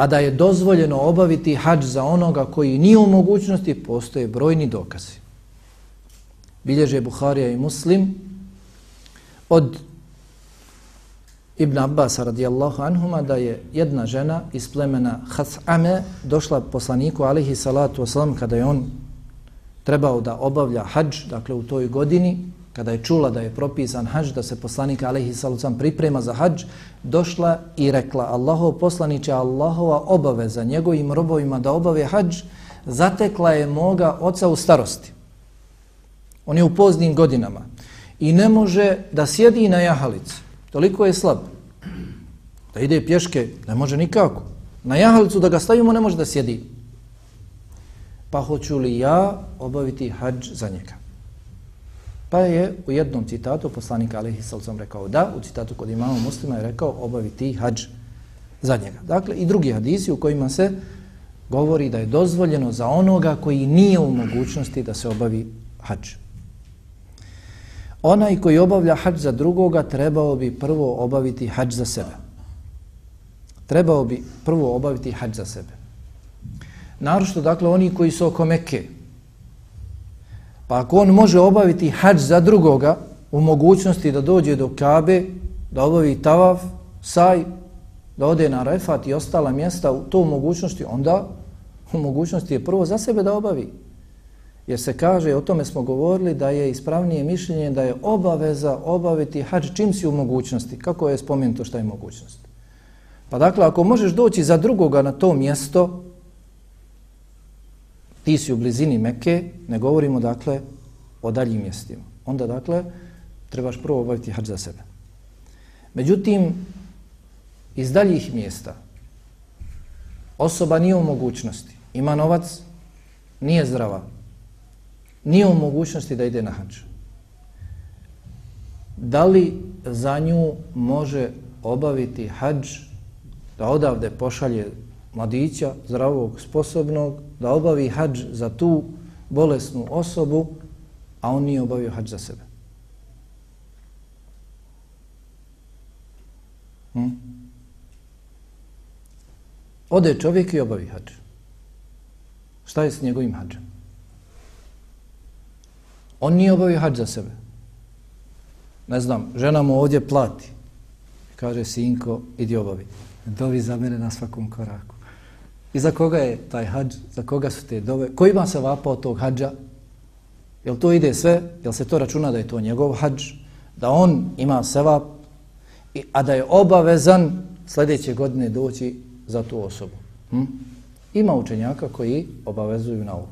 a da je dozvoljeno obaviti hađ za onoga koji nije u mogućnosti, postoje brojni dokazi. Bilježe Buharija i Muslim od Ibn Abbas radijallahu anhuma da je jedna žena iz plemena Has'ame došla poslaniku alihi salatu wasalam kada je on trebao da obavlja hađ, dakle u toj godini, kada je čula da je propisan hađ, da se poslanik alaihi salatu priprema za hađ, došla i rekla Allahov poslaniće, Allahova obaveza njegovim robovima da obave hađ, zatekla je moga oca u starosti. On je u poznim godinama i ne može da sjedi na jahalici. Toliko je slab. Da ide pješke, ne može nikako. Na jahalicu da ga stavimo, ne može da sjedi. Pa hoću li ja obaviti hađ za njega? Pa je u jednom citatu poslanika Alihi Salcom rekao da, u citatu kod imama muslima je rekao obavi ti hađ za njega. Dakle, i drugi hadisi u kojima se govori da je dozvoljeno za onoga koji nije u mogućnosti da se obavi hađ. Onaj koji obavlja hađ za drugoga trebao bi prvo obaviti hađ za sebe. Trebao bi prvo obaviti hađ za sebe. Narošto, dakle, oni koji su oko Mekke, Pa ako on može obaviti hađ za drugoga u mogućnosti da dođe do Kabe, da obavi tavaf, saj, da ode na refat i ostala mjesta u to mogućnosti, onda u mogućnosti je prvo za sebe da obavi. Jer se kaže, o tome smo govorili, da je ispravnije mišljenje da je obaveza obaviti hađ čim si u mogućnosti. Kako je spomenuto šta je mogućnost? Pa dakle, ako možeš doći za drugoga na to mjesto, ti si u blizini Mekke, ne govorimo dakle o daljim mjestima. Onda dakle trebaš prvo obaviti hađ za sebe. Međutim, iz daljih mjesta osoba nije u mogućnosti, ima novac, nije zdrava, nije u mogućnosti da ide na hađ. Da li za nju može obaviti hađ da odavde pošalje mladića, zdravog, sposobnog, da obavi hađ za tu bolesnu osobu, a on nije obavio hađ za sebe. Hm? Ode čovjek i obavi hađ. Šta je s njegovim hađem? On nije obavio hađ za sebe. Ne znam, žena mu ovdje plati. Kaže, sinko, idi obavi. Dovi za mene na svakom koraku. I za koga je taj hađ? Za koga su te dove? Ko ima se vapa od tog hađa? Jel to ide sve? Jel se to računa da je to njegov hađ? Da on ima sevap? i, A da je obavezan sljedeće godine doći za tu osobu? Hm? Ima učenjaka koji obavezuju na ovo.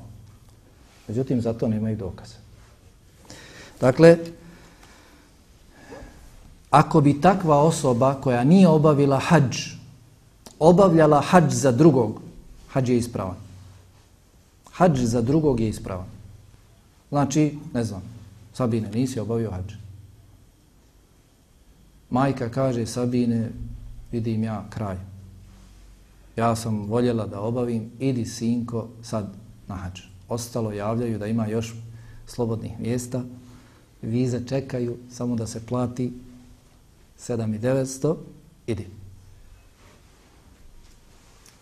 Međutim, za to nema i dokaza. Dakle, ako bi takva osoba koja nije obavila hađ, obavljala hađ za drugog, hađ je ispravan. Hađ za drugog je ispravan. Znači, ne znam, Sabine, nisi obavio hađ. Majka kaže, Sabine, vidim ja kraj. Ja sam voljela da obavim, idi sinko sad na hađ. Ostalo javljaju da ima još slobodnih mjesta, vize čekaju, samo da se plati 7900, idi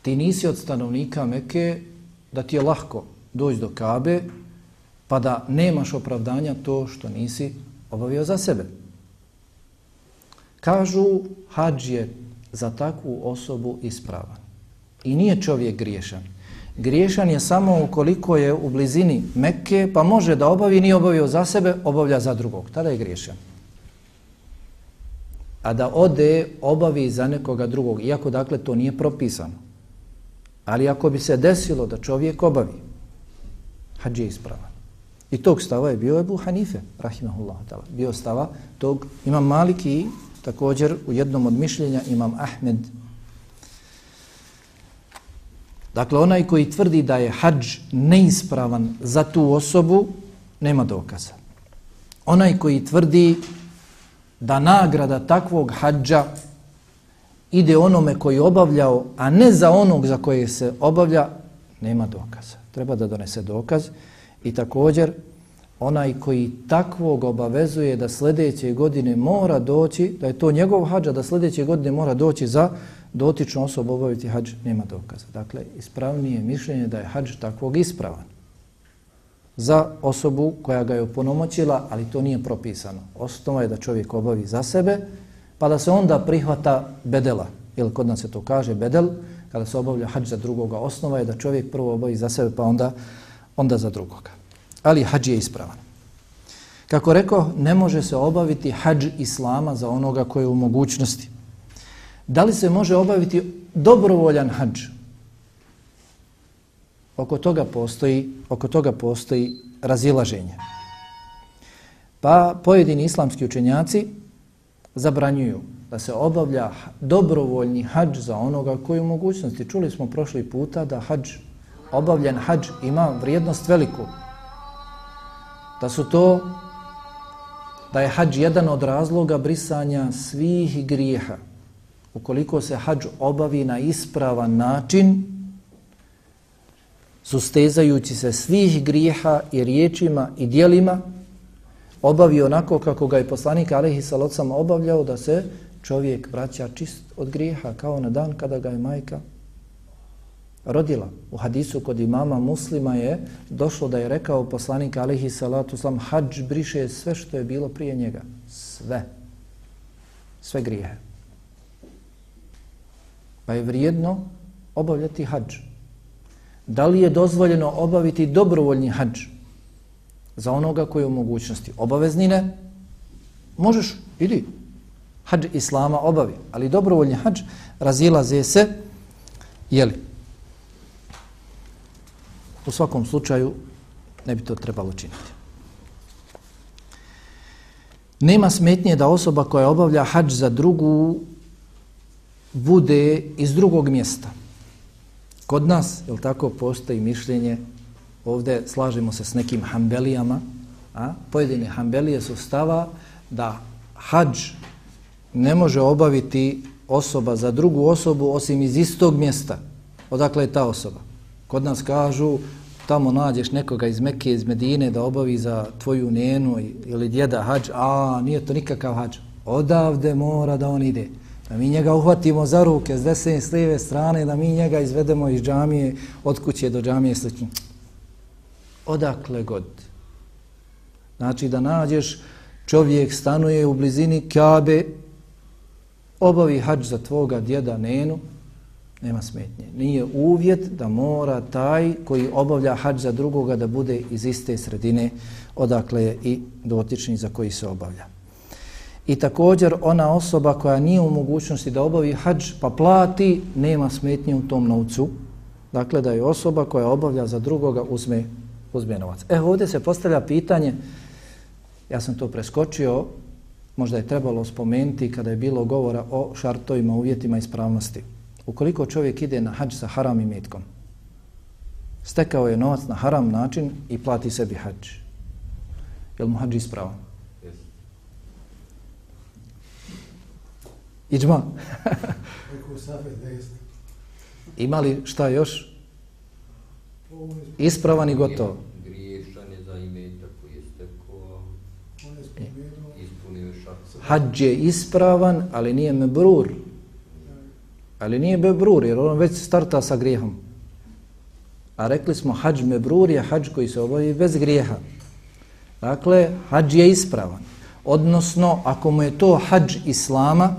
ti nisi od stanovnika Meke da ti je lahko doći do Kabe pa da nemaš opravdanja to što nisi obavio za sebe. Kažu, hađ je za takvu osobu ispravan. I nije čovjek griješan. Griješan je samo ukoliko je u blizini Mekke, pa može da obavi, nije obavio za sebe, obavlja za drugog. Tada je griješan. A da ode, obavi za nekoga drugog, iako dakle to nije propisano. Ali ako bi se desilo da čovjek obavi, hađi je ispravan. I tog stava je bio Ebu Hanife, rahimahullah ta'ala. Bio stava tog imam Maliki i također u jednom od mišljenja imam Ahmed. Dakle, onaj koji tvrdi da je hađ neispravan za tu osobu, nema dokaza. Onaj koji tvrdi da nagrada takvog hađa ide onome koji obavljao, a ne za onog za koje se obavlja, nema dokaza. Treba da donese dokaz i također onaj koji takvog obavezuje da sljedeće godine mora doći, da je to njegov hađa, da sljedeće godine mora doći za dotičnu osobu obaviti hađ, nema dokaza. Dakle, ispravnije mišljenje da je hađ takvog ispravan za osobu koja ga je oponomoćila, ali to nije propisano. Osnova je da čovjek obavi za sebe, pa da se onda prihvata bedela. Ili kod nas se to kaže bedel, kada se obavlja hađ za drugoga. Osnova je da čovjek prvo obavi za sebe, pa onda, onda za drugoga. Ali hađ je ispravan. Kako rekao, ne može se obaviti hađ islama za onoga koji je u mogućnosti. Da li se može obaviti dobrovoljan hađ? Oko toga postoji, oko toga postoji razilaženje. Pa pojedini islamski učenjaci zabranjuju da se obavlja dobrovoljni hađ za onoga koji u mogućnosti. Čuli smo prošli puta da hađ, obavljen hađ ima vrijednost veliku. Da su to, da je hađ jedan od razloga brisanja svih grijeha. Ukoliko se hađ obavi na ispravan način, sustezajući se svih grijeha i riječima i dijelima, obavi onako kako ga je poslanik Alehi salocama obavljao da se čovjek vraća čist od grijeha kao na dan kada ga je majka rodila. U hadisu kod imama muslima je došlo da je rekao poslanik Alehi Salatu Slam hađ briše sve što je bilo prije njega. Sve. Sve grijehe. Pa je vrijedno obavljati hađ. Da li je dozvoljeno obaviti dobrovoljni hađ za onoga koji je u mogućnosti? obaveznine. Možeš, idi. Hađ islama obavi. Ali dobrovoljni hađ razilaze se, jeli? U svakom slučaju ne bi to trebalo činiti. Nema smetnje da osoba koja obavlja hađ za drugu bude iz drugog mjesta. Kod nas, je tako, postoji mišljenje, ovdje slažemo se s nekim hambelijama, a pojedine hambelije su stava da hađ ne može obaviti osoba za drugu osobu osim iz istog mjesta. Odakle je ta osoba? Kod nas kažu, tamo nađeš nekoga iz Mekke, iz Medine da obavi za tvoju nenu ili djeda hađ, a nije to nikakav hađ. Odavde mora da on ide da mi njega uhvatimo za ruke s desne i s lijeve strane, da mi njega izvedemo iz džamije, od kuće do džamije slično. Odakle god. Znači da nađeš čovjek stanuje u blizini Kabe, obavi hađ za tvoga djeda Nenu, nema smetnje. Nije uvjet da mora taj koji obavlja hađ za drugoga da bude iz iste sredine odakle je i dotični za koji se obavlja. I također ona osoba koja nije u mogućnosti da obavi hađ pa plati, nema smetnje u tom novcu. Dakle, da je osoba koja obavlja za drugoga uzme, uzme novac. E, ovdje se postavlja pitanje, ja sam to preskočio, možda je trebalo spomenuti kada je bilo govora o šartovima, uvjetima ispravnosti. Ukoliko čovjek ide na hađ sa haram i metkom, stekao je novac na haram način i plati sebi hađ. Je li mu hađ ispravan? Iđma. Ima li šta još? Ispravan i gotovo. Griješan je za imetak koji je stekao. Ispunio šak. Hadž je ispravan, ali nije mebrur. Ali nije mebrur, jer on već starta sa grijehom. A rekli smo, hađ mebrur je hađ koji se obavi bez grijeha. Dakle, hađ je ispravan. Odnosno, ako mu je to hađ islama,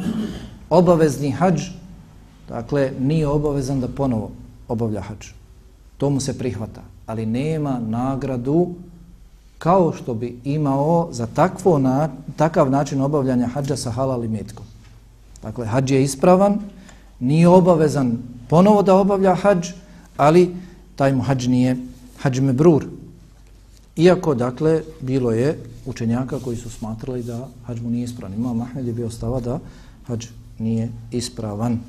obavezni hađ, dakle, nije obavezan da ponovo obavlja hađ. To mu se prihvata. Ali nema nagradu kao što bi imao za takvo na, takav način obavljanja hađa sa halal i metkom. Dakle, hađ je ispravan, nije obavezan ponovo da obavlja hađ, ali taj mu hađ nije hađ mebrur. Iako, dakle, bilo je učenjaka koji su smatrali da hađ mu nije ispravan. Imam Ahmed je bio stava da hađ nije ispravan.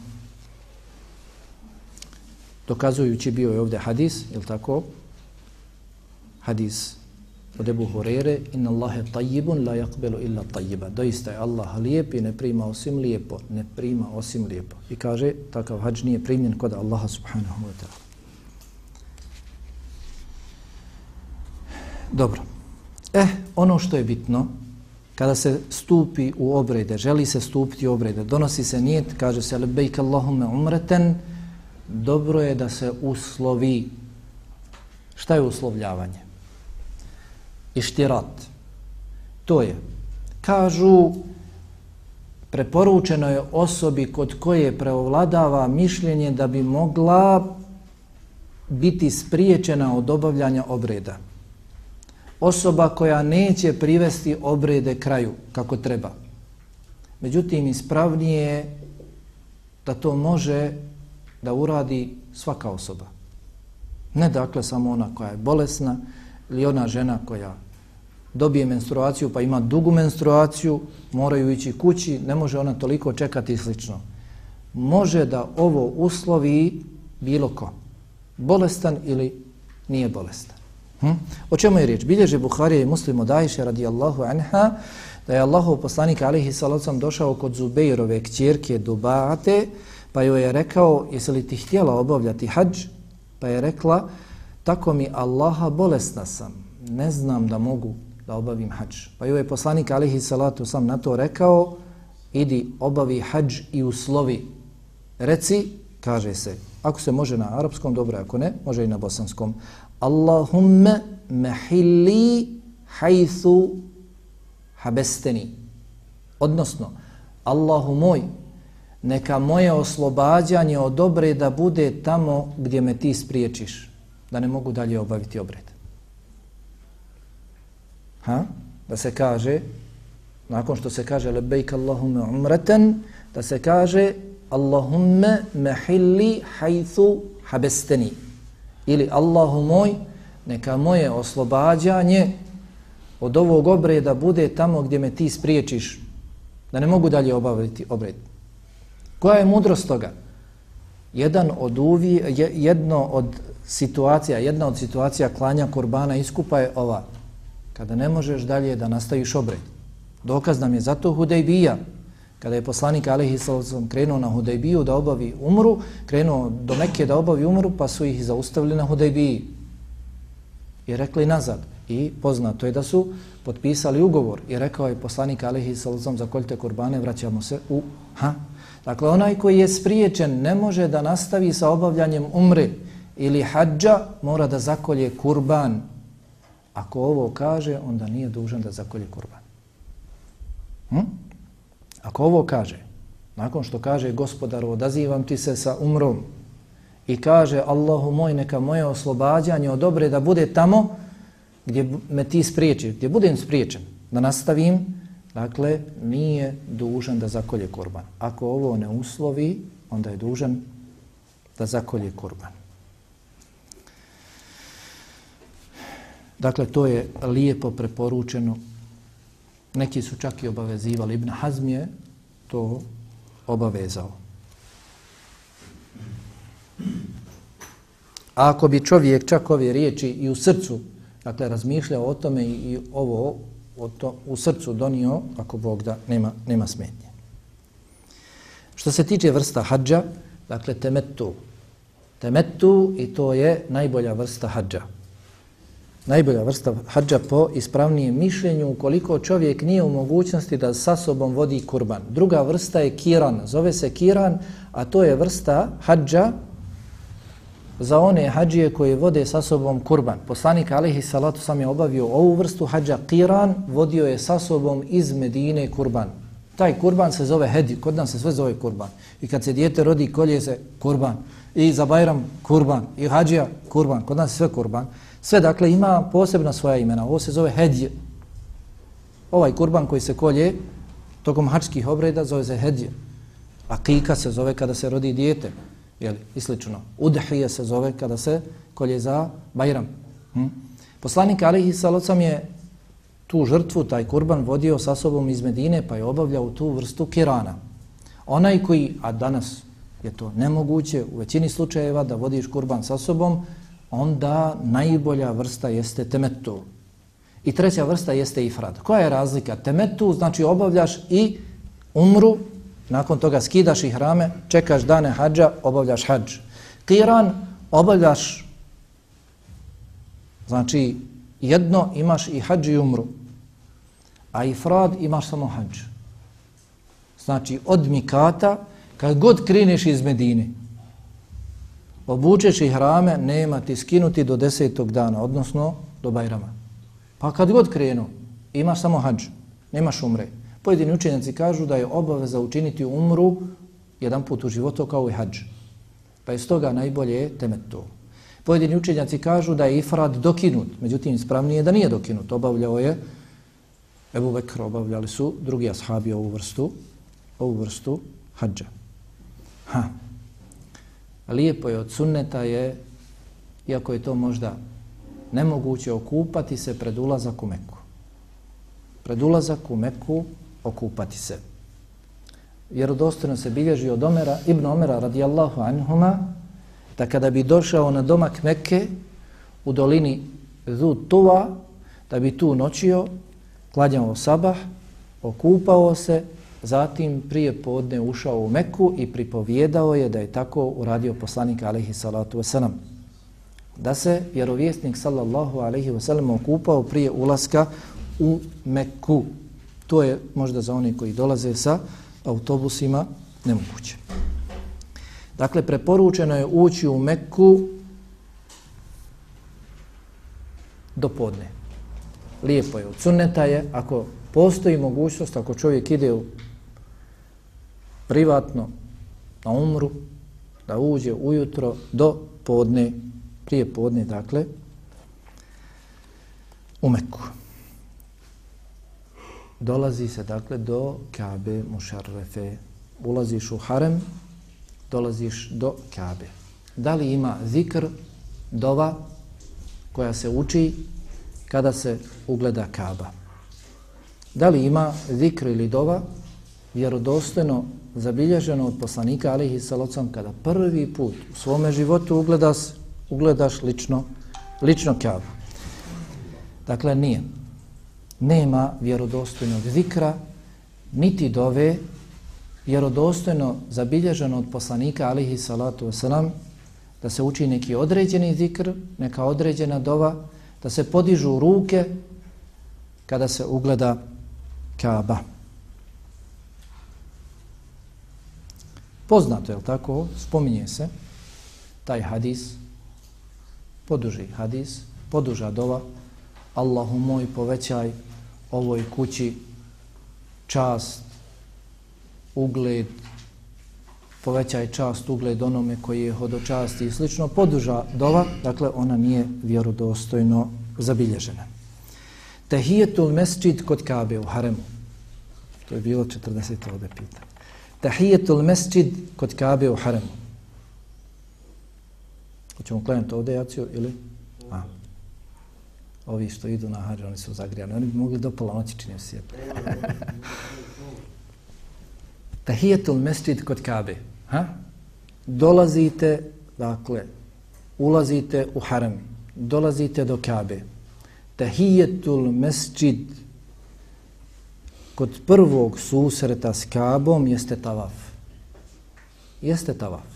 Dokazujući bio je ovdje hadis, je tako? Hadis od Ebu Hurere, inna Allahe tajibun la yakbelu illa tajiba. Doista je Allah lijep i ne prima osim lijepo. Ne prima osim lijepo. I kaže, takav hađ nije primljen kod Allaha subhanahu wa ta'ala. Dobro. Eh, ono što je bitno kada se stupi u obrede, želi se stupiti u obrede, donosi se nijet, kaže se lebejk Allahume umreten, dobro je da se uslovi. Šta je uslovljavanje? Ištirat. To je. Kažu, preporučeno je osobi kod koje preovladava mišljenje da bi mogla biti spriječena od obavljanja obreda. Osoba koja neće privesti obrede kraju kako treba. Međutim, ispravnije je da to može da uradi svaka osoba. Ne dakle samo ona koja je bolesna ili ona žena koja dobije menstruaciju pa ima dugu menstruaciju, moraju ići kući, ne može ona toliko čekati i slično. Može da ovo uslovi bilo ko. Bolestan ili nije bolestan. Hm? O čemu je riječ? Bilježe Buharije i muslimo dajše radijallahu anha da je Allahov poslanik alihi salacom došao kod Zubeirove kćerke Dubate pa joj je rekao jesi li ti htjela obavljati hađ? Pa je rekla tako mi Allaha bolesna sam, ne znam da mogu da obavim hađ. Pa joj ovaj je poslanik alihi salatu sam na to rekao, idi obavi hađ i uslovi. Reci, kaže se, ako se može na arapskom, dobro, ako ne, može i na bosanskom. Allahumme mehilli hajthu habesteni. Odnosno, Allahu moj, neka moje oslobađanje od obre da bude tamo gdje me ti spriječiš, da ne mogu dalje obaviti obred. Ha? Da se kaže, nakon što se kaže lebejk Allahumme umreten, da se kaže Allahumme mehilli hajthu habesteni. Ili Allahu moj, neka moje oslobađanje od ovog obreda bude tamo gdje me ti spriječiš, da ne mogu dalje obaviti obred. Koja je mudrost toga? Jedan od uvi, jedno od situacija, jedna od situacija klanja kurbana iskupa je ova kada ne možeš dalje da nastaviš obred. Dokaz nam je zato Hudejbija. Kada je poslanik Alihi Salavcom krenuo na Hudejbiju da obavi umru, krenuo do Mekke da obavi umru, pa su ih zaustavili na Hudejbiji. I rekli nazad. I poznato je da su potpisali ugovor. I rekao je poslanik Alihi Salavcom za koljte kurbane, vraćamo se u ha. Dakle, onaj koji je spriječen ne može da nastavi sa obavljanjem umre ili hađa, mora da zakolje kurban Ako ovo kaže, onda nije dužan da zakolje kurban. Hm? Ako ovo kaže, nakon što kaže gospodaru, odazivam ti se sa umrom i kaže Allahu moj, neka moje oslobađanje odobre da bude tamo gdje me ti spriječi, gdje budem spriječen, da nastavim, dakle, nije dužan da zakolje kurban. Ako ovo ne uslovi, onda je dužan da zakolje kurban. Dakle, to je lijepo preporučeno. Neki su čak i obavezivali. Ibn Hazm je to obavezao. A ako bi čovjek čak ove riječi i u srcu, dakle, razmišljao o tome i ovo o to, u srcu donio, ako Bog da, nema, nema smetnje. Što se tiče vrsta hađa, dakle, temetu. Temetu i to je najbolja vrsta hađa najbolja vrsta hađa po ispravnijem mišljenju ukoliko čovjek nije u mogućnosti da sa sobom vodi kurban. Druga vrsta je kiran, zove se kiran, a to je vrsta hađa za one hađije koje vode sa sobom kurban. Poslanik alihi salatu sam je obavio ovu vrstu hađa kiran, vodio je sa sobom iz Medine kurban. Taj kurban se zove hedi, kod nas se sve zove kurban. I kad se dijete rodi, kolje se kurban. I za Bajram kurban. I hađija kurban. Kod nas sve kurban. Sve dakle ima posebna svoja imena. Ovo se zove hedje. Ovaj kurban koji se kolje tokom hačkih obreda zove se hedje. Akika se zove kada se rodi dijete. Jeli, I slično. Udhije se zove kada se kolje za bajram. Hm? Poslanik Alihi Salocam je tu žrtvu, taj kurban, vodio sa sobom iz Medine pa je obavljao tu vrstu kirana. Onaj koji, a danas je to nemoguće u većini slučajeva da vodiš kurban sa sobom, onda najbolja vrsta jeste temetu. I treća vrsta jeste ifrad. Koja je razlika? Temetu znači obavljaš i umru, nakon toga skidaš i hrame, čekaš dane hađa, obavljaš hađ. Kiran obavljaš znači jedno imaš i hađ i umru. A ifrad imaš samo hađ. Znači od mikata, kad god kreneš iz Medine, obučeći ih hrame, nema ti skinuti do desetog dana, odnosno do Bajrama. Pa kad god krenu, ima samo hađ, nemaš umre. Pojedini učenjaci kažu da je obaveza učiniti umru jedan put u životu kao i hađ. Pa je stoga najbolje temet to. Pojedini učenjaci kažu da je Ifrad dokinut, međutim ispravnije da nije dokinut. Obavljao je, Ebu Bekr obavljali su drugi ashabi ovu vrstu, ovu vrstu hađa. Ha. Lijepo je od sunneta je, iako je to možda nemoguće okupati se pred ulazak u Meku. Pred ulazak u Meku okupati se. Vjerodostojno se bilježi od Omera, Ibn Omera radijallahu anhuma, da kada bi došao na domak Mekke u dolini Zu Tuva, da bi tu noćio, klanjao sabah, okupao se, zatim prije podne ušao u Meku i pripovjedao je da je tako uradio poslanik alaihi salatu wasalam. Da se vjerovjesnik sallallahu alaihi wasalam okupao prije ulaska u Meku. To je možda za oni koji dolaze sa autobusima nemoguće. Dakle, preporučeno je ući u Meku do podne. Lijepo je. Od sunneta je, ako postoji mogućnost, ako čovjek ide u privatno na umru, da uđe ujutro do podne, prije podne, dakle, u Meku. Dolazi se, dakle, do Kabe Mušarrefe. Ulaziš u harem, dolaziš do Kabe. Da li ima zikr, dova, koja se uči kada se ugleda Kaba? Da li ima zikr ili dova, vjerodostojno zabilježeno od poslanika alihi salocom kada prvi put u svome životu ugledaš, ugledaš lično, lično Kabu. Dakle, nije. Nema vjerodostojnog zikra, niti dove, vjerodostojno zabilježeno od poslanika alihi salatu wasalam, da se uči neki određeni zikr, neka određena dova, da se podižu ruke kada se ugleda Kaaba. Poznato je tako, spominje se taj hadis, poduži hadis, poduža dova, Allahu moj povećaj ovoj kući čast, ugled, povećaj čast, ugled onome koji je hodočasti i slično, poduža dova, dakle ona nije vjerodostojno zabilježena. Tehijetul mesčid kod Kabe u Haremu. To je bilo 40. ovde pitanje. Tahijetul mesčid kod Kabe u Haremu. Hoćemo klanjati ovde jaciju ili? A. Ovi što idu na hađu, oni su zagrijani. Oni bi mogli do pola noći čini se. Tahijetul mesčid kod Kabe. Ha? Dolazite, dakle, ulazite u harem, dolazite do Kabe. Tahijetul mesčid kod prvog susreta s Kabom jeste tavaf. Jeste tavaf.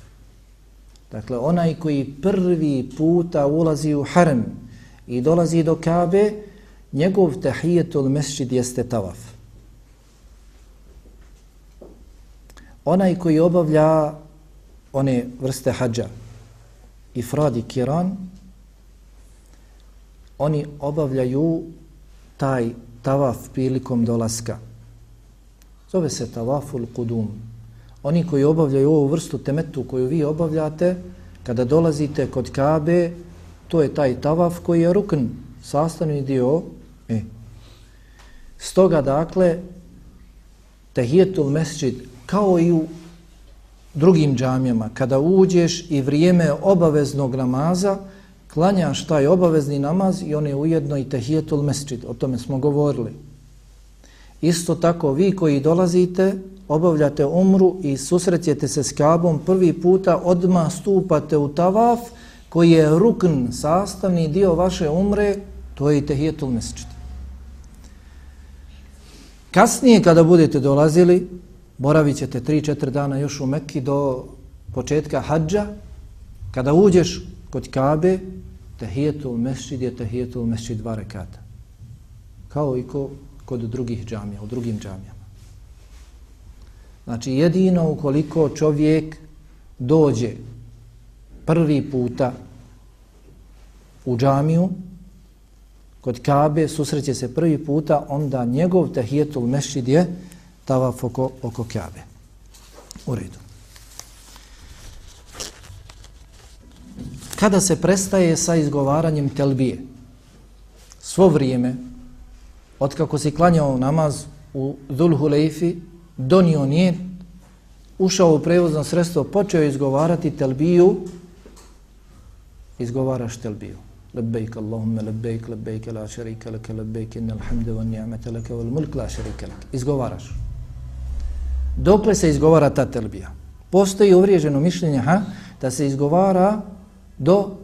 Dakle, onaj koji prvi puta ulazi u harem i dolazi do Kabe, njegov tahijetul mesčid jeste tavaf. onaj koji obavlja one vrste hađa i kiran, oni obavljaju taj tavaf prilikom dolaska. Zove se tavaful kudum. Oni koji obavljaju ovu vrstu temetu koju vi obavljate, kada dolazite kod Kabe, to je taj tavaf koji je rukn, sastavni dio. E. Stoga, dakle, tehijetul mesđid, kao i u drugim džamijama, kada uđeš i vrijeme obaveznog namaza, klanjaš taj obavezni namaz i on je ujedno i tehijetul mesđid. o tome smo govorili. Isto tako, vi koji dolazite, obavljate umru i susrećete se s kabom, prvi puta odma stupate u tavaf, koji je rukn, sastavni dio vaše umre, to je i tehijetul mesčid. Kasnije, kada budete dolazili, boravit ćete 3-4 dana još u Mekki do početka hađa, kada uđeš kod Kabe, tehijetul mesčid je tehijetul mesčid dva rekata. Kao i ko, kod drugih džamija, u drugim džamijama. Znači jedino ukoliko čovjek dođe prvi puta u džamiju, kod Kabe, susreće se prvi puta, onda njegov tahijetul mešid je tavaf oko, oko Kabe. U redu. Kada se prestaje sa izgovaranjem telbije, svo vrijeme, od kako si klanjao namaz u Dhul-Huleyfi, donio nije, ušao u prevozno sredstvo, počeo izgovarati telbiju, izgovaraš telbiju. Lebejk Allahumma lebejk, lebejk la šarika laka, lebejk innal hamda van ni'mata laka wal mulk la šarika leke. Izgovaraš. Dokle se izgovara ta telbija? Postoji uvriježeno mišljenje ha, da se izgovara do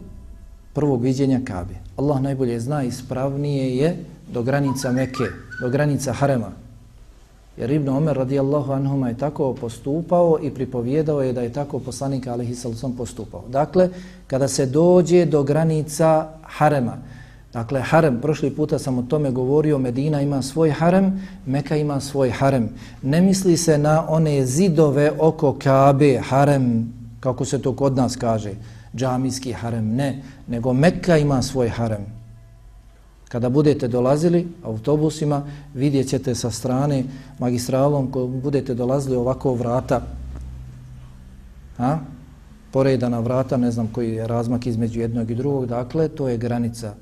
prvog viđenja Kabe. Allah najbolje zna, ispravnije je do granica Mekke, do granica Harema. Jer Ibn Omer radijallahu anhuma je tako postupao i pripovjedao je da je tako poslanik alaihi sallam postupao. Dakle, kada se dođe do granica harema, dakle harem, prošli puta sam o tome govorio, Medina ima svoj harem, Meka ima svoj harem. Ne misli se na one zidove oko Kabe, harem, kako se to kod nas kaže, džamijski harem, ne, nego Mekka ima svoj harem. Kada budete dolazili autobusima, vidjet ćete sa strane magistralom, ko budete dolazili ovako vrata, a? poredana vrata, ne znam koji je razmak između jednog i drugog, dakle, to je granica.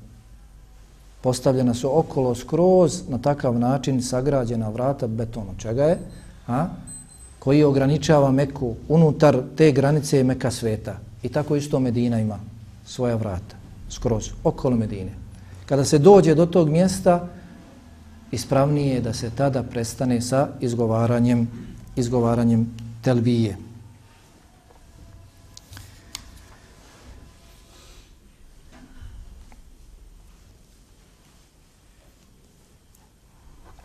Postavljena su okolo skroz, na takav način sagrađena vrata betonom. Čega je? A? Koji ograničava Meku. Unutar te granice je Meka sveta. I tako isto Medina ima svoja vrata. Skroz, okolo Medine. Kada se dođe do tog mjesta, ispravnije je da se tada prestane sa izgovaranjem, izgovaranjem telbije.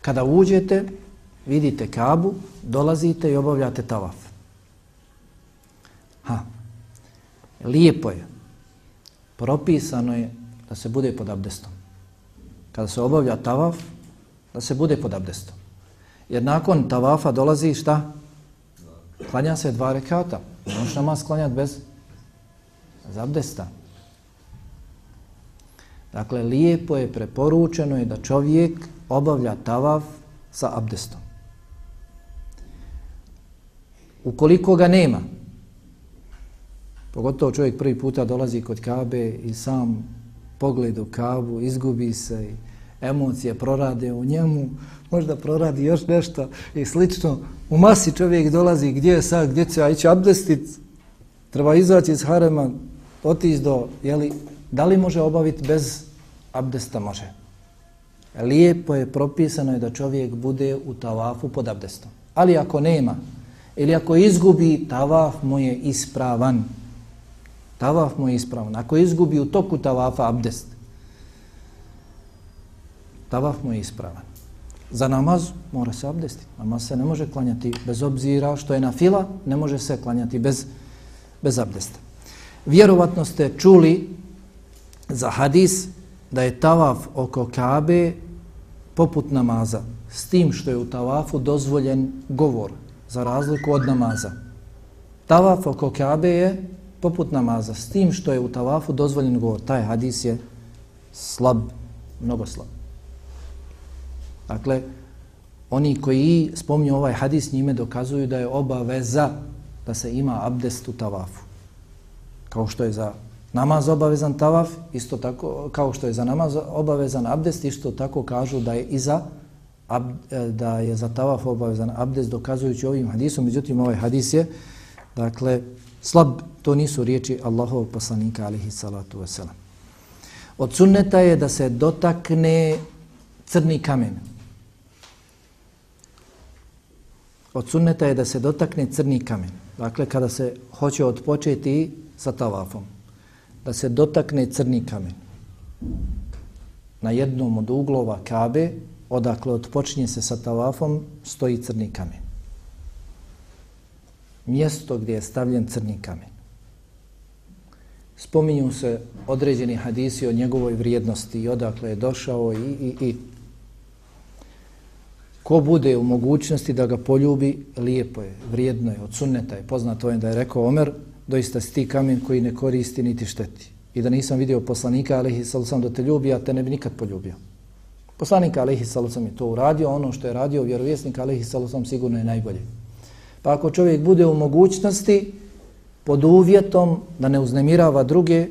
Kada uđete, vidite kabu, dolazite i obavljate tavaf. Ha, lijepo je, propisano je da se bude pod abdestom. Kada se obavlja tavaf, da se bude pod abdestom. Jer nakon tavafa dolazi šta? Klanja se dva rekata. Možeš namaz klanjati bez, bez abdesta. Dakle, lijepo je, preporučeno je da čovjek obavlja tavaf sa abdestom. Ukoliko ga nema, pogotovo čovjek prvi puta dolazi kod Kabe i sam pogled u kavu, izgubi se i emocije prorade u njemu, možda proradi još nešto i slično. U masi čovjek dolazi gdje je sad, gdje će ići abdestit, treba izaći iz harema, otići do, jeli, da li može obaviti bez abdesta? Može. Lijepo je propisano je da čovjek bude u tavafu pod abdestom. Ali ako nema, ili ako izgubi, tavaf mu je ispravan. Tavaf mu je ispravan. Ako izgubi u toku tavafa abdest, tavaf mu je ispravan. Za namaz mora se abdestiti. Namaz se ne može klanjati bez obzira što je na fila, ne može se klanjati bez, bez abdesta. Vjerovatno ste čuli za hadis da je tavaf oko Kabe poput namaza, s tim što je u tavafu dozvoljen govor, za razliku od namaza. Tavaf oko Kabe je poput namaza, s tim što je u tavafu dozvoljen govor. Taj hadis je slab, mnogo slab. Dakle, oni koji spomnju ovaj hadis njime dokazuju da je obaveza da se ima abdest u tavafu. Kao što je za namaz obavezan tavaf, isto tako, kao što je za namaz obavezan abdest, isto tako kažu da je i za ab, e, da je za tavaf obavezan abdest dokazujući ovim hadisom, međutim ovaj hadis je dakle slab, to nisu riječi Allahovog poslanika alihi salatu wasalam. Od sunneta je da se dotakne crni kamen. Od sunneta je da se dotakne crni kamen. Dakle, kada se hoće odpočeti sa tavafom, da se dotakne crni kamen. Na jednom od uglova kabe, odakle odpočinje se sa tavafom, stoji crni kamen mjesto gdje je stavljen crni kamen. Spominju se određeni hadisi o njegovoj vrijednosti i odakle je došao i, i, i. Ko bude u mogućnosti da ga poljubi, lijepo je, vrijedno je, od sunneta je. Poznato je da je rekao Omer, doista si ti kamen koji ne koristi niti šteti. I da nisam vidio poslanika, alihi salusam, da te ljubi, a te ne bi nikad poljubio. Poslanik, alihi salusam, je to uradio, ono što je radio vjerovjesnik, alihi salusam, sigurno je najbolje. Pa ako čovjek bude u mogućnosti, pod uvjetom da ne uznemirava druge,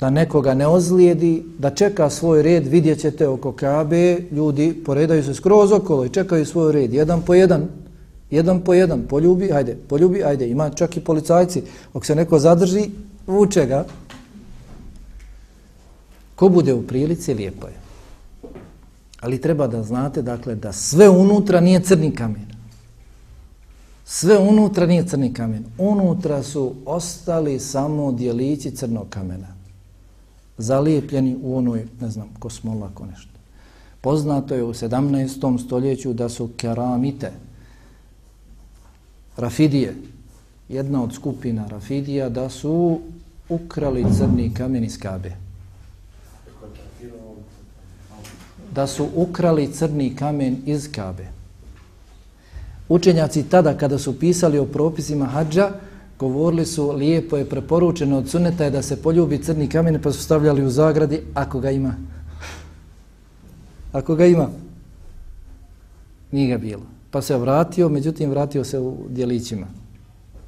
da nekoga ne ozlijedi, da čeka svoj red, vidjet ćete oko Kabe, ljudi poredaju se skroz okolo i čekaju svoj red, jedan po jedan, jedan po jedan, poljubi, ajde, poljubi, ajde, ima čak i policajci, ako se neko zadrži, vuče ga. Ko bude u prilici, lijepo je. Ali treba da znate, dakle, da sve unutra nije crni kamen. Sve unutra nije crni kamen. Unutra su ostali samo dijelići crnog kamena zalijepljeni u onoj, ne znam, kosmolako nešto. Poznato je u 17. stoljeću da su keramite, rafidije, jedna od skupina rafidija, da su ukrali crni kamen iz Kabe. Da su ukrali crni kamen iz Kabe. Učenjaci tada kada su pisali o propisima hađa, govorili su lijepo je preporučeno od suneta je da se poljubi crni kamen pa su stavljali u zagradi ako ga ima. Ako ga ima. Nije ga bilo. Pa se vratio, međutim vratio se u dijelićima.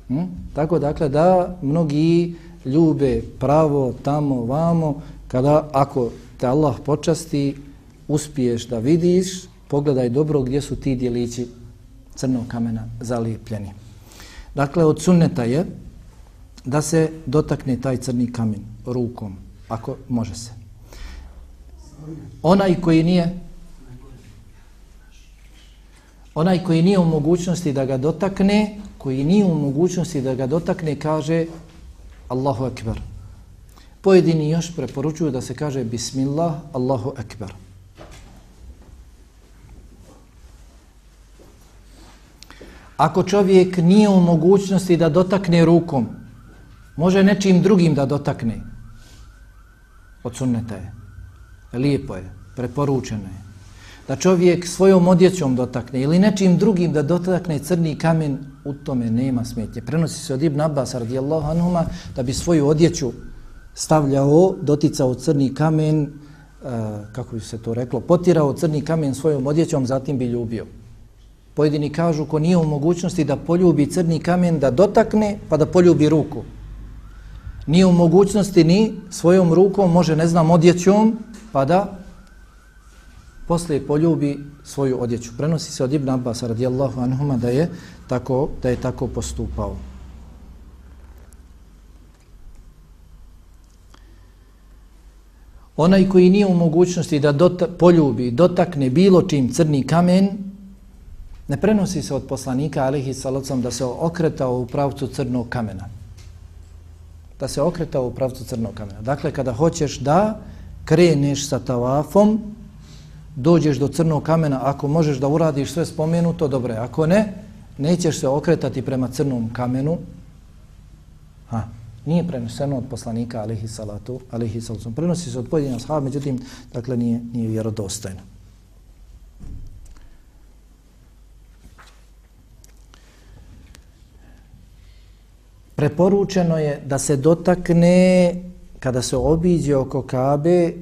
Hm? Tako dakle da mnogi ljube pravo tamo, vamo, kada ako te Allah počasti, uspiješ da vidiš, pogledaj dobro gdje su ti dijelići crnog kamena zalijepljeni. Dakle, od sunneta je da se dotakne taj crni kamen rukom, ako može se. Onaj koji nije onaj koji nije u mogućnosti da ga dotakne, koji nije u mogućnosti da ga dotakne, kaže Allahu Akbar. Pojedini još preporučuju da se kaže Bismillah, Allahu Akbar. Ako čovjek nije u mogućnosti da dotakne rukom, može nečim drugim da dotakne. Od sunneta je. Lijepo je. Preporučeno je. Da čovjek svojom odjećom dotakne ili nečim drugim da dotakne crni kamen, u tome nema smetnje. Prenosi se od Ibn Abbas radijallahu anhuma da bi svoju odjeću stavljao, doticao crni kamen, eh, kako bi se to reklo, potirao crni kamen svojom odjećom, zatim bi ljubio. Pojedini kažu ko nije u mogućnosti da poljubi crni kamen, da dotakne pa da poljubi ruku. Nije u mogućnosti ni svojom rukom, može ne znam odjećom, pa da poslije poljubi svoju odjeću. Prenosi se od Ibn Abbas radijallahu anhuma da je tako, da je tako postupao. Onaj koji nije u mogućnosti da dota, poljubi, dotakne bilo čim crni kamen, Ne prenosi se od poslanika alihi salacom da se okretao u pravcu crnog kamena. Da se okretao u pravcu crnog kamena. Dakle, kada hoćeš da kreneš sa tavafom, dođeš do crnog kamena, ako možeš da uradiš sve spomenuto, dobro je. Ako ne, nećeš se okretati prema crnom kamenu. Ha, nije prenoseno od poslanika alihi salatu, alihi salacom. Prenosi se od pojedina sahaba, međutim, dakle, nije, nije vjerodostojno. Preporučeno je da se dotakne kada se obiđe oko Kabe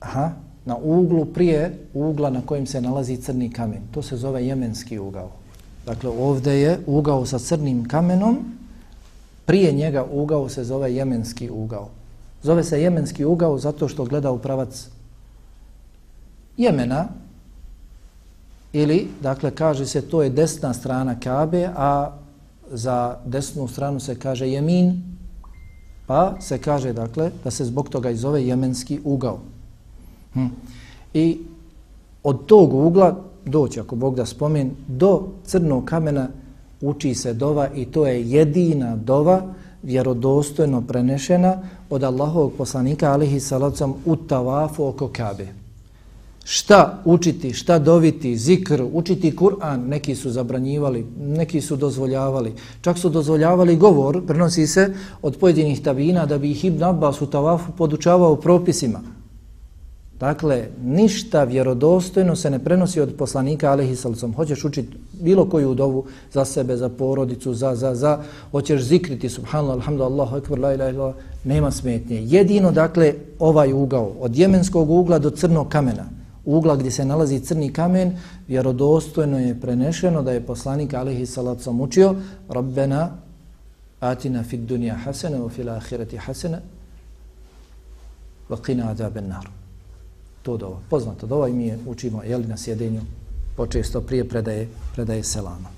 aha, na uglu prije ugla na kojem se nalazi crni kamen. To se zove jemenski ugao. Dakle, ovdje je ugao sa crnim kamenom, prije njega ugao se zove jemenski ugao. Zove se jemenski ugao zato što gleda u pravac Jemena, ili, dakle, kaže se to je desna strana Kabe, a za desnu stranu se kaže jemin, pa se kaže, dakle, da se zbog toga izove jemenski ugao. Hm. I od tog ugla doći, ako Bog da spomen, do crnog kamena uči se dova i to je jedina dova vjerodostojno prenešena od Allahovog poslanika alihi salacom u tavafu oko Kabe šta učiti, šta doviti, zikr, učiti Kur'an, neki su zabranjivali, neki su dozvoljavali. Čak su dozvoljavali govor, prenosi se od pojedinih tabina da bi ih Ibn Abbas u Tavafu podučavao propisima. Dakle, ništa vjerodostojno se ne prenosi od poslanika alihi salacom. Hoćeš učiti bilo koju dovu za sebe, za porodicu, za, za, za, hoćeš zikriti, subhanallah, alhamdulillah, Allahu ekber, la ilaha illallah, nema smetnje. Jedino, dakle, ovaj ugao, od jemenskog ugla do crnog kamena, ugla gdje se nalazi crni kamen, vjerodostojno je prenešeno da je poslanik alihi salacom učio Rabbena atina fid dunja hasene, u fil ahireti hasene, wa qina adaben naru to dova. Poznato dova i mi je učimo jeli, na sjedenju počesto prije predaje, predaje selama.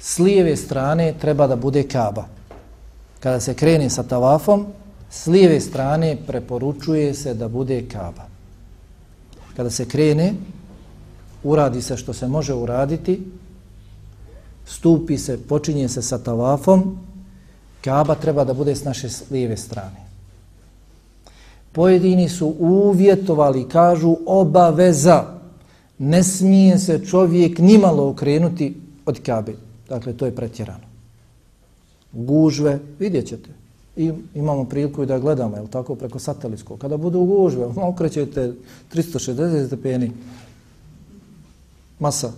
S lijeve strane treba da bude kaba. Kada se krene sa tavafom, s lijeve strane preporučuje se da bude kaba. Kada se krene, uradi se što se može uraditi, stupi se, počinje se sa tavafom, kaba treba da bude s naše lijeve strane. Pojedini su uvjetovali, kažu obaveza. Ne smije se čovjek nimalo okrenuti od kabe. Dakle, to je pretjerano. Gužve, vidjet ćete. I imamo priliku da gledamo, jel tako, preko satelitskog. Kada bude u gužve, ono, okrećete 360 stepeni. Masa.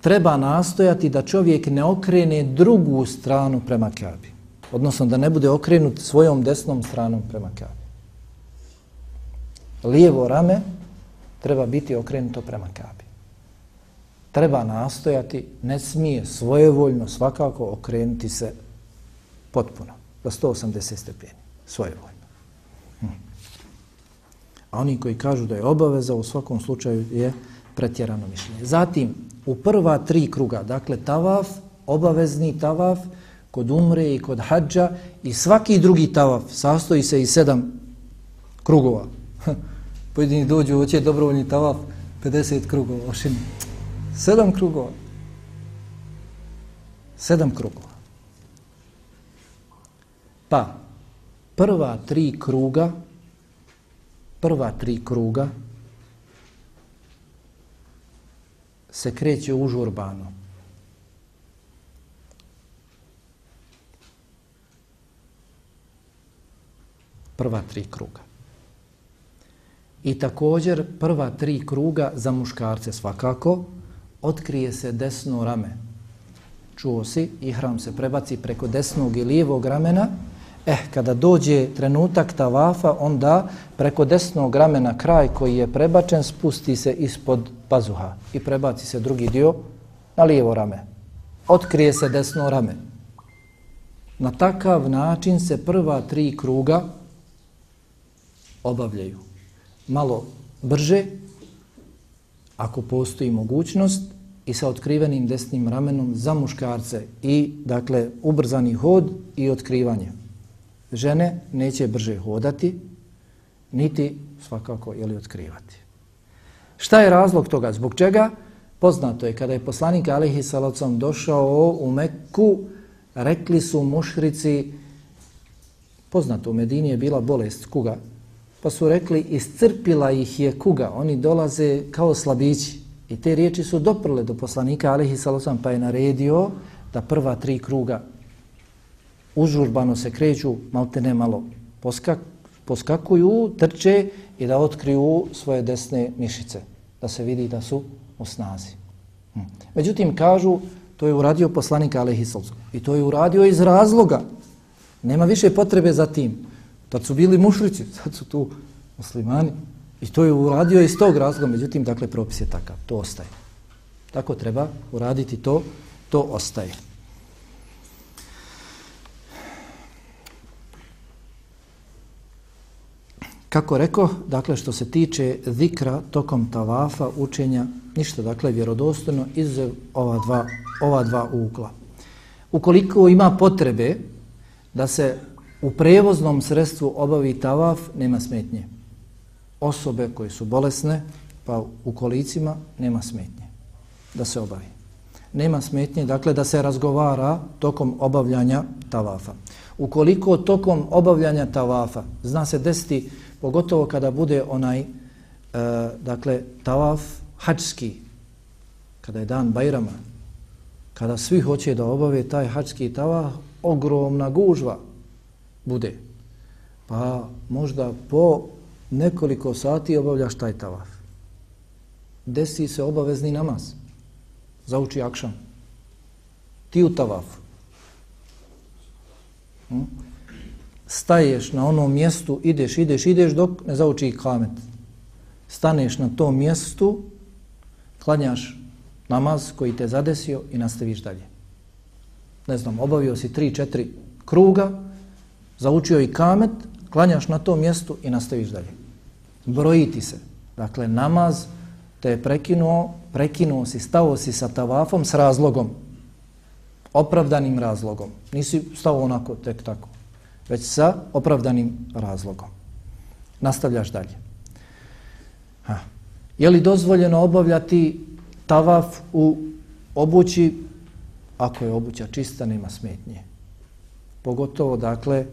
Treba nastojati da čovjek ne okrene drugu stranu prema kabi odnosno da ne bude okrenut svojom desnom stranom prema Kabi. Lijevo rame treba biti okrenuto prema Kabi. Treba nastojati, ne smije svojevoljno svakako okrenuti se potpuno, za 180 stepeni, svojevoljno. Hm. A oni koji kažu da je obaveza, u svakom slučaju je pretjerano mišljenje. Zatim, u prva tri kruga, dakle, tavaf, obavezni tavaf, kod umre i kod hađa i svaki drugi tavaf sastoji se iz sedam krugova. Pojedini dođu, hoće dobrovoljni tavaf, 50 krugova, ošim. Sedam krugova. Sedam krugova. Pa, prva tri kruga, prva tri kruga se kreće u prva tri kruga. I također prva tri kruga za muškarce svakako otkrije se desno rame. Čuo si, ihram se prebaci preko desnog i lijevog ramena. Eh, kada dođe trenutak tavafa, onda preko desnog ramena kraj koji je prebačen spusti se ispod pazuha i prebaci se drugi dio na lijevo rame. Otkrije se desno rame. Na takav način se prva tri kruga obavljaju malo brže, ako postoji mogućnost, i sa otkrivenim desnim ramenom za muškarce i, dakle, ubrzani hod i otkrivanje. Žene neće brže hodati, niti svakako ili otkrivati. Šta je razlog toga? Zbog čega? Poznato je, kada je poslanik Alihi Salacom došao u Mekku, rekli su mušrici, poznato u Medini je bila bolest kuga, Pa su rekli, iscrpila ih je kuga, oni dolaze kao slabići. I te riječi su doprle do poslanika Alihi Salosam, pa je naredio da prva tri kruga užurbano se kreću, malte ne malo, poskak, poskakuju, trče i da otkriju svoje desne mišice, da se vidi da su u snazi. Hm. Međutim, kažu, to je uradio poslanik Alihi I to je uradio iz razloga. Nema više potrebe za tim. Tad su bili mušrici, sad su tu muslimani. I to je uradio iz tog razloga, međutim, dakle, propis je takav, to ostaje. Tako treba uraditi to, to ostaje. Kako reko, dakle, što se tiče zikra tokom tavafa, učenja, ništa, dakle, vjerodostojno, izuzev ova dva, ova dva ugla. Ukoliko ima potrebe da se u prevoznom sredstvu obavi tavaf, nema smetnje. Osobe koje su bolesne, pa u kolicima, nema smetnje da se obavi. Nema smetnje, dakle, da se razgovara tokom obavljanja tavafa. Ukoliko tokom obavljanja tavafa, zna se desiti, pogotovo kada bude onaj, e, dakle, tavaf hačski, kada je dan Bajrama, kada svi hoće da obave taj hačski tavaf, ogromna gužva, bude. Pa možda po nekoliko sati obavljaš taj tavaf. Desi se obavezni namaz. Zauči akšan. Ti u tavafu. Hm? Staješ na onom mjestu, ideš, ideš, ideš dok ne zauči kamet. Staneš na tom mjestu, klanjaš namaz koji te zadesio i nastaviš dalje. Ne znam, obavio si tri, četiri kruga, zaučio i kamet, klanjaš na tom mjestu i nastaviš dalje. Brojiti se. Dakle, namaz te je prekinuo, prekinuo si, stao si sa tavafom s razlogom, opravdanim razlogom. Nisi stao onako, tek tako, već sa opravdanim razlogom. Nastavljaš dalje. Ha. Je li dozvoljeno obavljati tavaf u obući, ako je obuća čista, nema smetnje. Pogotovo, dakle,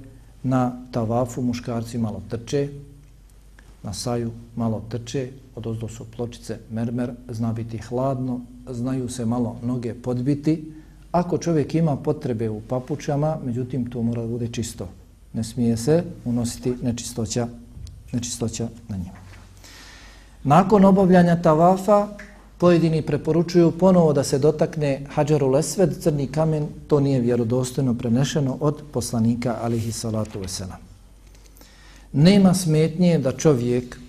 na tavafu muškarci malo trče, na saju malo trče, od ozdo su pločice mermer, zna biti hladno, znaju se malo noge podbiti. Ako čovjek ima potrebe u papučama, međutim, to mora da bude čisto. Ne smije se unositi nečistoća, nečistoća na njima. Nakon obavljanja tavafa, Pojedini preporučuju ponovo da se dotakne hađaru Lesved, crni kamen, to nije vjerodostojno prenešeno od poslanika alihi salatu vesela. Nema smetnje da čovjek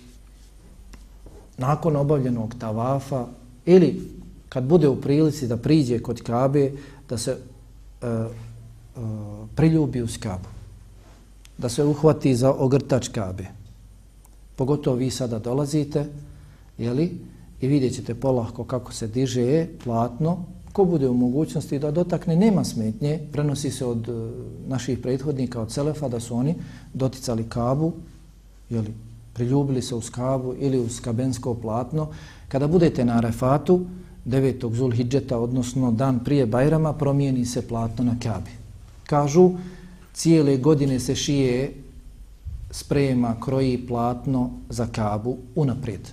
nakon obavljenog tavafa ili kad bude u prilici da priđe kod Kabe, da se uh, e, priljubi uz Kabu, da se uhvati za ogrtač Kabe. Pogotovo vi sada dolazite, jeli, i vidjet ćete polahko kako se diže platno, ko bude u mogućnosti da dotakne, nema smetnje, prenosi se od uh, naših prethodnika, od Selefa, da su oni doticali kabu, jeli, priljubili se uz kabu ili uz kabensko platno. Kada budete na Arefatu, 9. Zulhidžeta, odnosno dan prije Bajrama, promijeni se platno na kabi. Kažu, cijele godine se šije sprema, kroji platno za kabu unaprijed.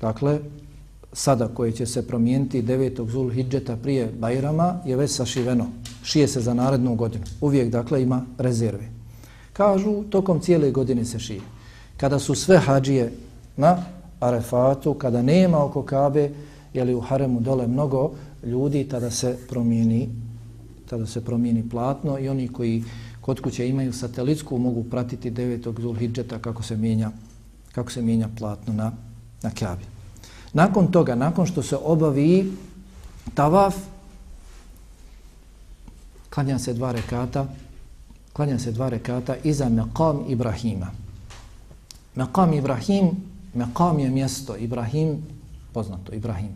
Dakle, sada koje će se promijeniti 9. Zul Hidžeta prije Bajrama je već sašiveno. Šije se za narednu godinu. Uvijek, dakle, ima rezerve. Kažu, tokom cijele godine se šije. Kada su sve hađije na Arefatu, kada nema oko Kabe, jeli u Haremu dole mnogo ljudi, tada se promijeni tada se promijeni platno i oni koji kod kuće imaju satelitsku mogu pratiti 9. Zulhidžeta kako se mijenja kako se mijenja platno na, na Kabe. Nakon toga, nakon što se obavi tavaf, klanja se dva rekata, klanja se dva rekata iza meqam Ibrahima. Meqam Ibrahim, meqam je mjesto, Ibrahim, poznato, Ibrahim.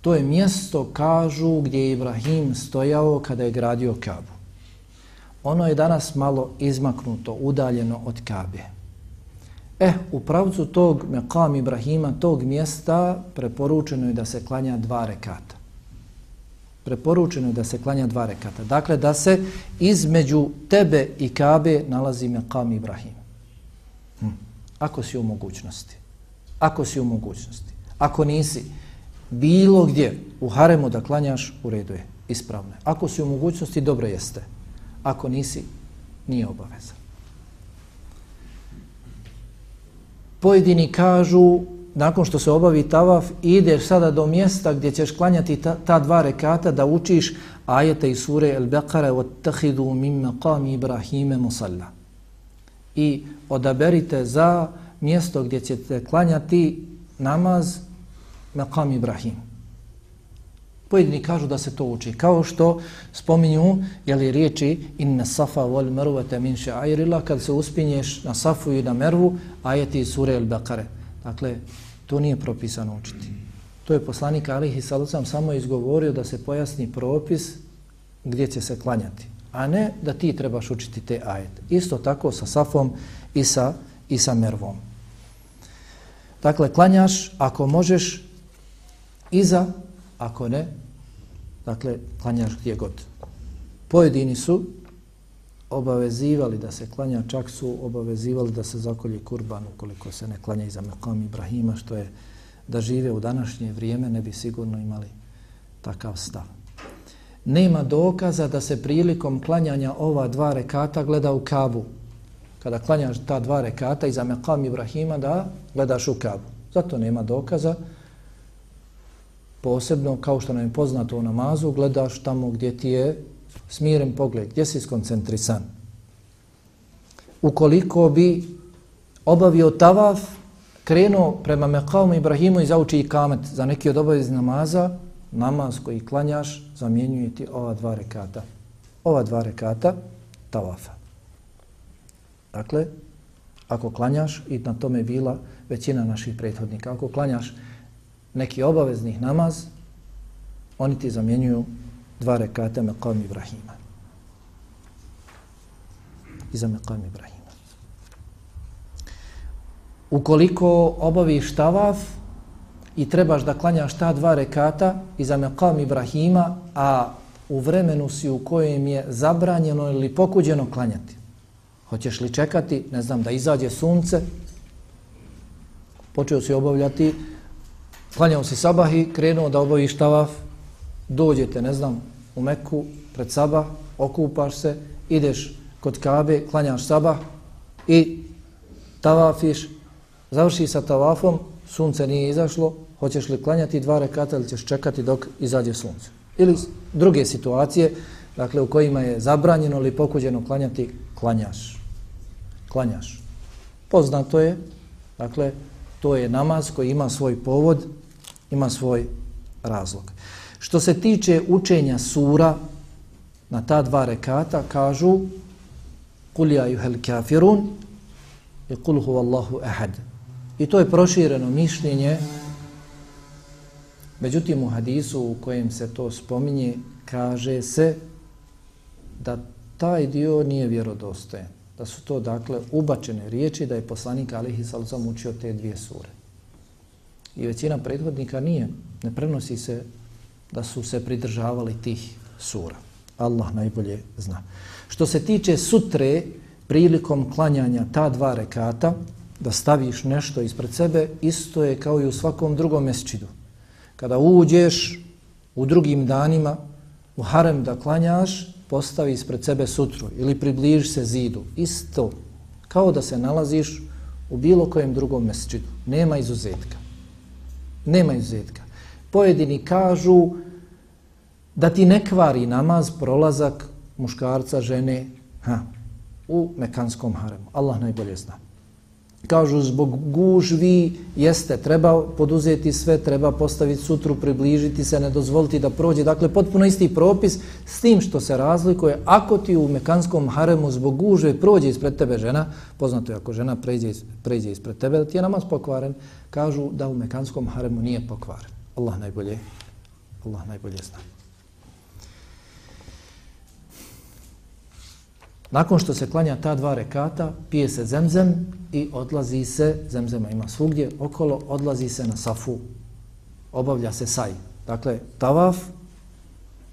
To je mjesto, kažu, gdje je Ibrahim stojao kada je gradio Kabu. Ono je danas malo izmaknuto, udaljeno od Kabe. Eh, u pravcu tog Meqam Ibrahima, tog mjesta, preporučeno je da se klanja dva rekata. Preporučeno je da se klanja dva rekata. Dakle, da se između tebe i Kabe nalazi Meqam Ibrahim. Hm. Ako si u mogućnosti. Ako si u mogućnosti. Ako nisi bilo gdje u haremu da klanjaš, u redu je. Ispravno je. Ako si u mogućnosti, dobro jeste Ako nisi, nije obaveza. Pojedini kažu, nakon što se obavi tavaf, ideš sada do mjesta gdje ćeš klanjati ta, ta dva rekata da učiš ajete iz sure Al-Baqara وَتَّخِذُوا مِنْ مَقَامِ إِبْرَهِيمَ مُسَلَّ I odaberite za mjesto gdje ćete klanjati namaz Maqam Ibrahim. Pojedini kažu da se to uči. Kao što spominju jeli, riječi inna safa wal mervete min ša'airila kad se uspinješ na safu i na mervu ajeti sure el bekare. Dakle, to nije propisano učiti. To je poslanik Alihi Salucam samo izgovorio da se pojasni propis gdje će se klanjati. A ne da ti trebaš učiti te ajete. Isto tako sa safom i sa, i sa mervom. Dakle, klanjaš ako možeš iza ako ne, dakle, klanjaš gdje god. Pojedini su obavezivali da se klanja, čak su obavezivali da se zakolje kurban ukoliko se ne klanja iza Mekom Ibrahima, što je da žive u današnje vrijeme, ne bi sigurno imali takav stav. nema dokaza da se prilikom klanjanja ova dva rekata gleda u kabu. Kada klanjaš ta dva rekata iza Mekom Ibrahima da gledaš u kabu. Zato nema dokaza. Posebno, kao što nam je poznato u namazu, gledaš tamo gdje ti je smiren pogled, gdje si skoncentrisan. Ukoliko bi obavio tavaf, krenuo prema Mekamu Ibrahimu i zauči i kamet za neki od obavezi namaza, namaz koji klanjaš zamjenjuje ti ova dva rekata. Ova dva rekata tavafa. Dakle, ako klanjaš, i na tome je bila većina naših prethodnika, ako klanjaš neki obaveznih namaz, oni ti zamjenjuju dva rekata Meqam Ibrahima. I za Meqam Ibrahima. Ukoliko obaviš tavaf i trebaš da klanjaš ta dva rekata i za Meqam Ibrahima, a u vremenu si u kojem je zabranjeno ili pokuđeno klanjati. Hoćeš li čekati, ne znam, da izađe sunce, počeo si obavljati, klanjao si sabah i krenuo da obaviš tavaf, dođete, ne znam, u Meku pred sabah, okupaš se, ideš kod Kabe, klanjaš sabah i tavafiš, završi sa tavafom, sunce nije izašlo, hoćeš li klanjati dva rekata ili ćeš čekati dok izađe sunce. Ili druge situacije, dakle u kojima je zabranjeno ili pokuđeno klanjati, klanjaš. Klanjaš. Poznato je, dakle, to je namaz koji ima svoj povod, ima svoj razlog. Što se tiče učenja sura na ta dva rekata, kažu Kul ja juhel kafirun i kul huvallahu ahad. I to je prošireno mišljenje. Međutim, u hadisu u kojem se to spominje, kaže se da taj dio nije vjerodostojen. Da su to, dakle, ubačene riječi da je poslanik Alihi Salzom učio te dvije sure. I većina prethodnika nije. Ne prenosi se da su se pridržavali tih sura. Allah najbolje zna. Što se tiče sutre, prilikom klanjanja ta dva rekata, da staviš nešto ispred sebe, isto je kao i u svakom drugom mesčidu. Kada uđeš u drugim danima u harem da klanjaš, postavi ispred sebe sutru ili približi se zidu. Isto kao da se nalaziš u bilo kojem drugom mesčidu. Nema izuzetka. Nema izuzetka. Pojedini kažu da ti ne kvari namaz prolazak muškarca, žene ha, u mekanskom haremu. Allah najbolje zna. Kažu zbog gužvi jeste, treba poduzeti sve, treba postaviti sutru, približiti se, ne dozvoliti da prođe. Dakle, potpuno isti propis s tim što se razlikuje. Ako ti u mekanskom haremu zbog gužve prođe ispred tebe žena, poznato je ako žena pređe, pređe ispred tebe, da ti je namaz pokvaren, kažu da u mekanskom haremu nije pokvaren. Allah najbolje, Allah najbolje zna. Nakon što se klanja ta dva rekata, pije se zemzem i odlazi se, zemzema ima svugdje, okolo, odlazi se na safu, obavlja se saj. Dakle, tavaf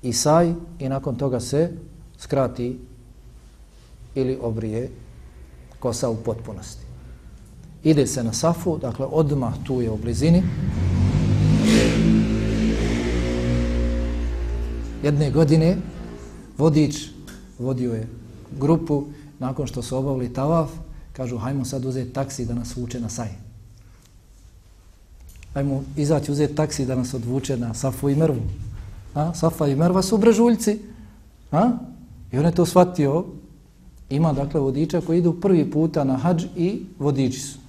i saj i nakon toga se skrati ili obrije kosa u potpunosti. Ide se na safu, dakle, odmah tu je u blizini. Jedne godine vodič vodio je grupu, nakon što su obavili tavaf, kažu hajmo sad uzeti taksi da nas vuče na saj. Hajmo izaći uzeti taksi da nas odvuče na Safu i Mervu. A? Safa i Merva su brežuljci. A? I on je to shvatio. Ima dakle vodiča koji idu prvi puta na hađ i vodiči su.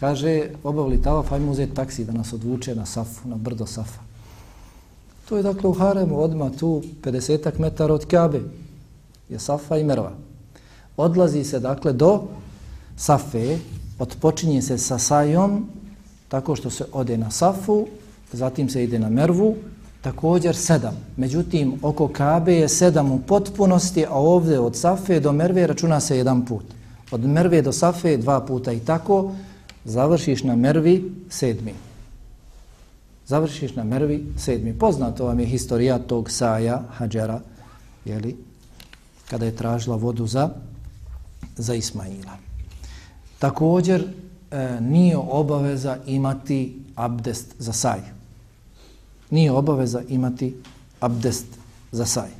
Kaže, obavili tavaf, hajmo uzeti taksi da nas odvuče na Safu, na brdo Safa. To je dakle u Haremu, odmah tu 50 metara od Kabe je Safa i Merva. Odlazi se dakle do Safe, otpočinje se sa Sajom, tako što se ode na Safu, zatim se ide na Mervu, također sedam. Međutim, oko Kabe je sedam u potpunosti, a ovdje od Safe do Merve računa se jedan put. Od Merve do Safe dva puta i tako završiš na Mervi sedmi. Završiš na Mervi sedmi. Poznato vam je historija tog Saja, Hadžera, jeli, kada je tražila vodu za, za Ismaila. Također e, nije obaveza imati abdest za saj. Nije obaveza imati abdest za saj.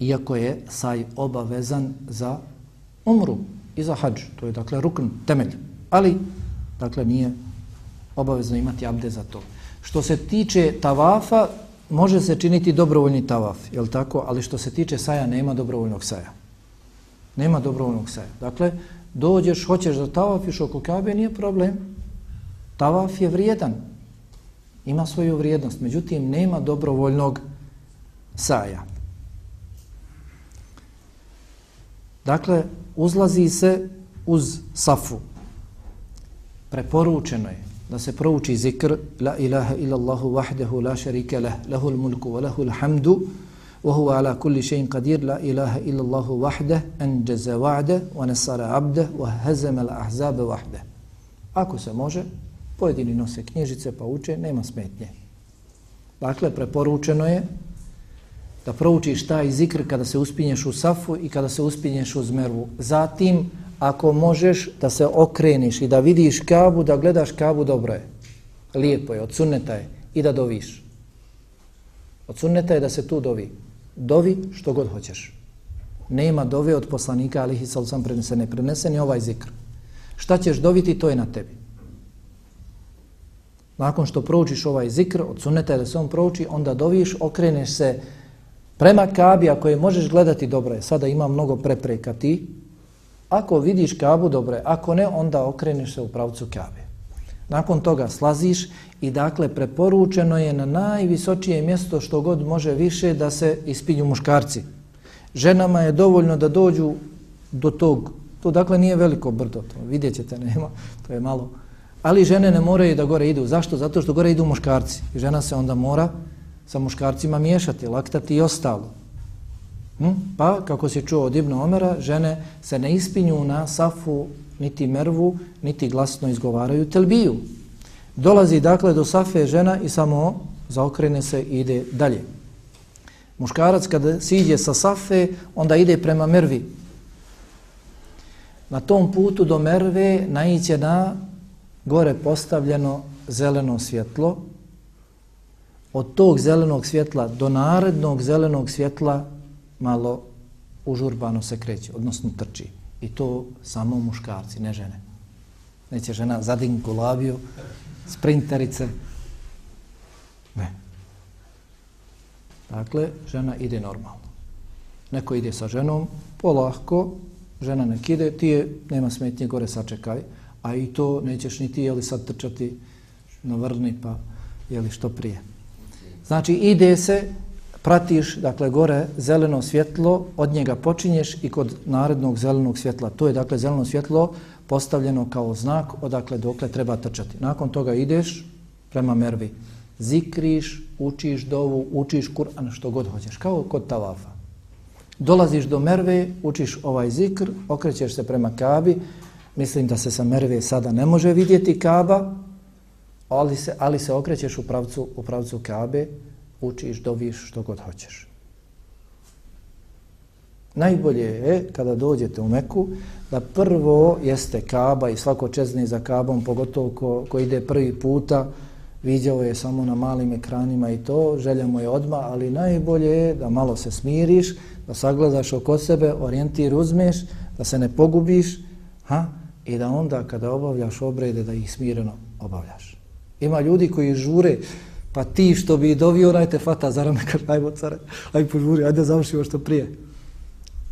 Iako je saj obavezan za umru i za hađ, to je dakle rukn, temelj, ali dakle nije obavezno imati abdest za to. Što se tiče tavafa, može se činiti dobrovoljni tavaf, je li tako? Ali što se tiče saja, nema dobrovoljnog saja. Nema dobrovoljnog saja. Dakle, dođeš, hoćeš da tavafiš oko kabe, nije problem. Tavaf je vrijedan. Ima svoju vrijednost. Međutim, nema dobrovoljnog saja. Dakle, uzlazi se uz safu. Preporučeno je da se prouči zikr la ilaha illa Allahu wahdahu la sharika lah lahul mulku wa lahul hamdu wa huwa ala kulli shay'in qadir la ilaha illa Allahu wahdahu anjaza wa'da wa nasara 'abda wa hazama al-ahzaba wahda ako se može pojedini nose knjižice pa uče nema smetnje. Dakle preporučeno je da proučiš taj zikr kada se uspinješ u safu i kada se uspinješ u zmeru. Zatim ako možeš da se okreniš i da vidiš kabu, da gledaš kabu, dobro je. Lijepo je, od sunneta je i da doviš. Od sunneta je da se tu dovi. Dovi što god hoćeš. Nema dove od poslanika, ali ih sam prenese, ne prenese ni ovaj zikr. Šta ćeš doviti, to je na tebi. Nakon što proučiš ovaj zikr, od sunneta je da se on prouči, onda doviš, okreneš se prema kabi, ako je možeš gledati, dobro je. Sada ima mnogo prepreka ti, Ako vidiš kabu, dobro je. Ako ne, onda okreniš se u pravcu kabe. Nakon toga slaziš i dakle preporučeno je na najvisočije mjesto što god može više da se ispinju muškarci. Ženama je dovoljno da dođu do tog, to dakle nije veliko brdo, to vidjet ćete, nema, to je malo. Ali žene ne moraju da gore idu. Zašto? Zato što gore idu muškarci. Žena se onda mora sa muškarcima miješati, laktati i ostalo. Hm? Pa, kako se čuo od Ibn Omera, žene se ne ispinju na safu niti mervu, niti glasno izgovaraju telbiju. Dolazi dakle do safe žena i samo zaokrene se i ide dalje. Muškarac kada siđe sa safe, onda ide prema mervi. Na tom putu do merve naiće na gore postavljeno zeleno svjetlo. Od tog zelenog svjetla do narednog zelenog svjetla malo užurbano se kreće, odnosno trči. I to samo muškarci, ne žene. Neće žena zadin labiju, sprinterice. Ne. Dakle, žena ide normalno. Neko ide sa ženom, polahko, žena nek ide, ti je, nema smetnje, gore sačekaj, a i to nećeš ni ti, jeli sad trčati na vrni, pa jeli što prije. Znači, ide se pratiš, dakle, gore zeleno svjetlo, od njega počinješ i kod narednog zelenog svjetla. To je, dakle, zeleno svjetlo postavljeno kao znak odakle dokle treba trčati. Nakon toga ideš prema mervi. Zikriš, učiš dovu, učiš Kur'an, što god hoćeš, kao kod tavafa. Dolaziš do merve, učiš ovaj zikr, okrećeš se prema kabi, mislim da se sa merve sada ne može vidjeti kaba, ali se, ali se okrećeš u pravcu, u pravcu kabe, učiš, doviš što god hoćeš. Najbolje je kada dođete u Meku da prvo jeste Kaba i svako čezni za Kabom, pogotovo ko, ko ide prvi puta, viđao je samo na malim ekranima i to, željamo je odma, ali najbolje je da malo se smiriš, da sagledaš oko sebe, orijentir uzmeš, da se ne pogubiš, ha? i da onda kada obavljaš obrede da ih smireno obavljaš. Ima ljudi koji žure, Pa ti što bi dovio, rajte fata za rame, kaže, ajmo care, ajmo požuri, ajde završimo što prije.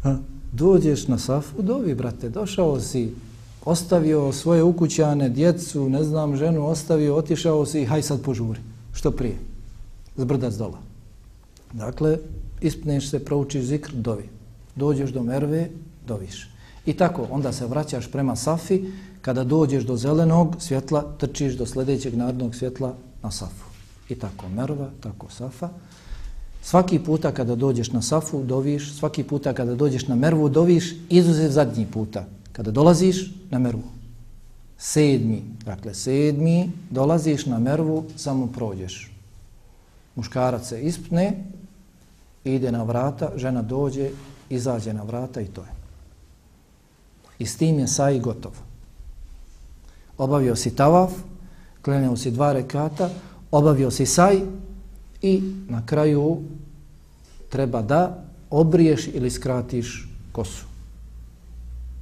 Ha? Dođeš na safu, dovi, brate, došao si, ostavio svoje ukućane, djecu, ne znam, ženu, ostavio, otišao si, haj sad požuri, što prije. Zbrdac dola. Dakle, ispneš se, proučiš zikr, dovi. Dođeš do merve, doviš. I tako, onda se vraćaš prema safi, kada dođeš do zelenog svjetla, trčiš do sljedećeg narodnog svjetla na safu. I tako Merva, tako Safa. Svaki puta kada dođeš na Safu, doviš. Svaki puta kada dođeš na Mervu, doviš. Izuzev zadnji puta. Kada dolaziš na Mervu. Sedmi, dakle sedmi, dolaziš na Mervu, samo prođeš. Muškarac se ispne, ide na vrata, žena dođe, izađe na vrata i to je. I s tim je saj gotov. Obavio si tavaf, klenio si dva rekata, obavio si saj i na kraju treba da obriješ ili skratiš kosu.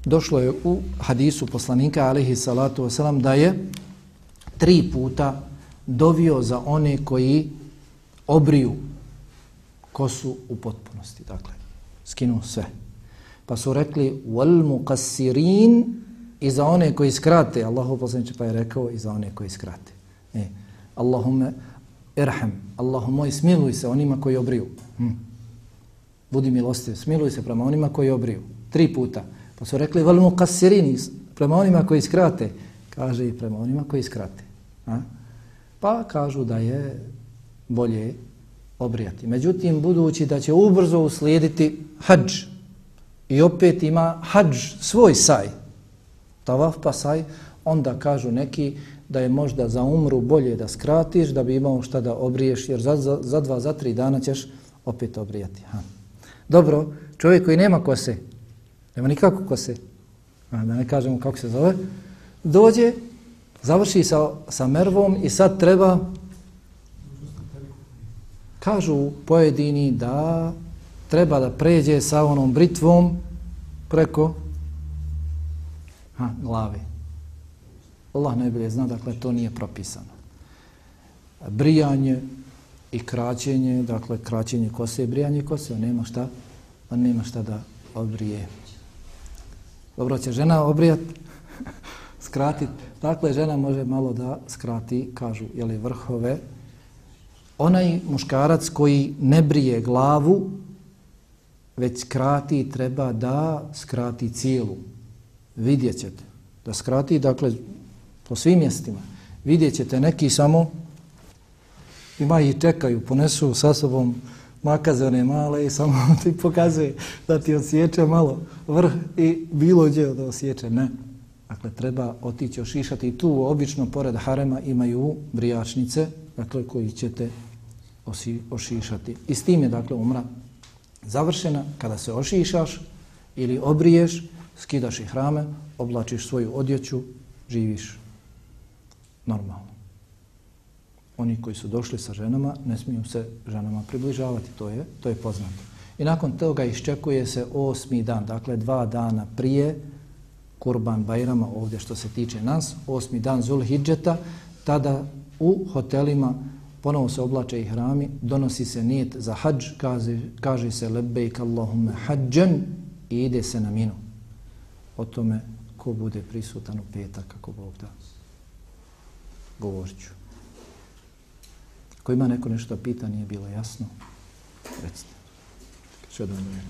Došlo je u hadisu poslanika alihi salatu wasalam da je tri puta dovio za one koji obriju kosu u potpunosti. Dakle, skinu sve. Pa su rekli wal muqassirin i za one koji skrate. Allahu poslaniče pa je rekao i za one koji skrate. E, Allahume irham. Allahu moj smiluj se onima koji obriju. Hm. Budi milostiv, smiluj se prema onima koji obriju. Tri puta. Pa su rekli wal muqassirin prema onima koji skrate. Kaže i prema onima koji skrate. A? Pa kažu da je bolje obrijati. Međutim, budući da će ubrzo uslijediti hađ i opet ima hađ svoj saj, tavaf pa saj, onda kažu neki da je možda za umru bolje da skratiš, da bi imao šta da obriješ, jer za, za, za dva, za tri dana ćeš opet obrijati. Ha. Dobro, čovjek koji nema kose, nema nikako kose, a da ne kažemo kako se zove, dođe, završi sa, sa mervom i sad treba Kažu pojedini da treba da pređe sa onom britvom preko ha, glave. Allah najbolje zna, dakle, to nije propisano. Brijanje i kraćenje, dakle, kraćenje kose i brijanje kose, on nema šta, on nema šta da obrije. Dobro, će žena obrijat, skratiti. Dakle, žena može malo da skrati, kažu, jeli vrhove, onaj muškarac koji ne brije glavu, već skrati, treba da skrati cijelu. Vidjet ćete. Da skrati, dakle, po svim mjestima. Vidjet ćete neki samo, ima i čekaju, ponesu sa sobom makaze one male i samo ti pokazuje da ti osjeća malo vrh i bilo gdje da osjeće. Ne. Dakle, treba otići ošišati. Tu obično, pored harema, imaju brijačnice, dakle, koji ćete osi, ošišati. I s tim je dakle umra završena kada se ošišaš ili obriješ, skidaš i hrame, oblačiš svoju odjeću, živiš normalno. Oni koji su došli sa ženama ne smiju se ženama približavati, to je, to je poznato. I nakon toga iščekuje se osmi dan, dakle dva dana prije Kurban Bajrama, ovdje što se tiče nas, osmi dan Zulhidžeta, tada u hotelima ponovo se oblače i hrami, donosi se nijet za hađ, kaže, kaže se lebejk Allahumme hađen i ide se na minu. O tome ko bude prisutan u petak, kako Bog da. Govorit ću. Ako ima neko nešto pita, nije bilo jasno, recite. Što da vam je,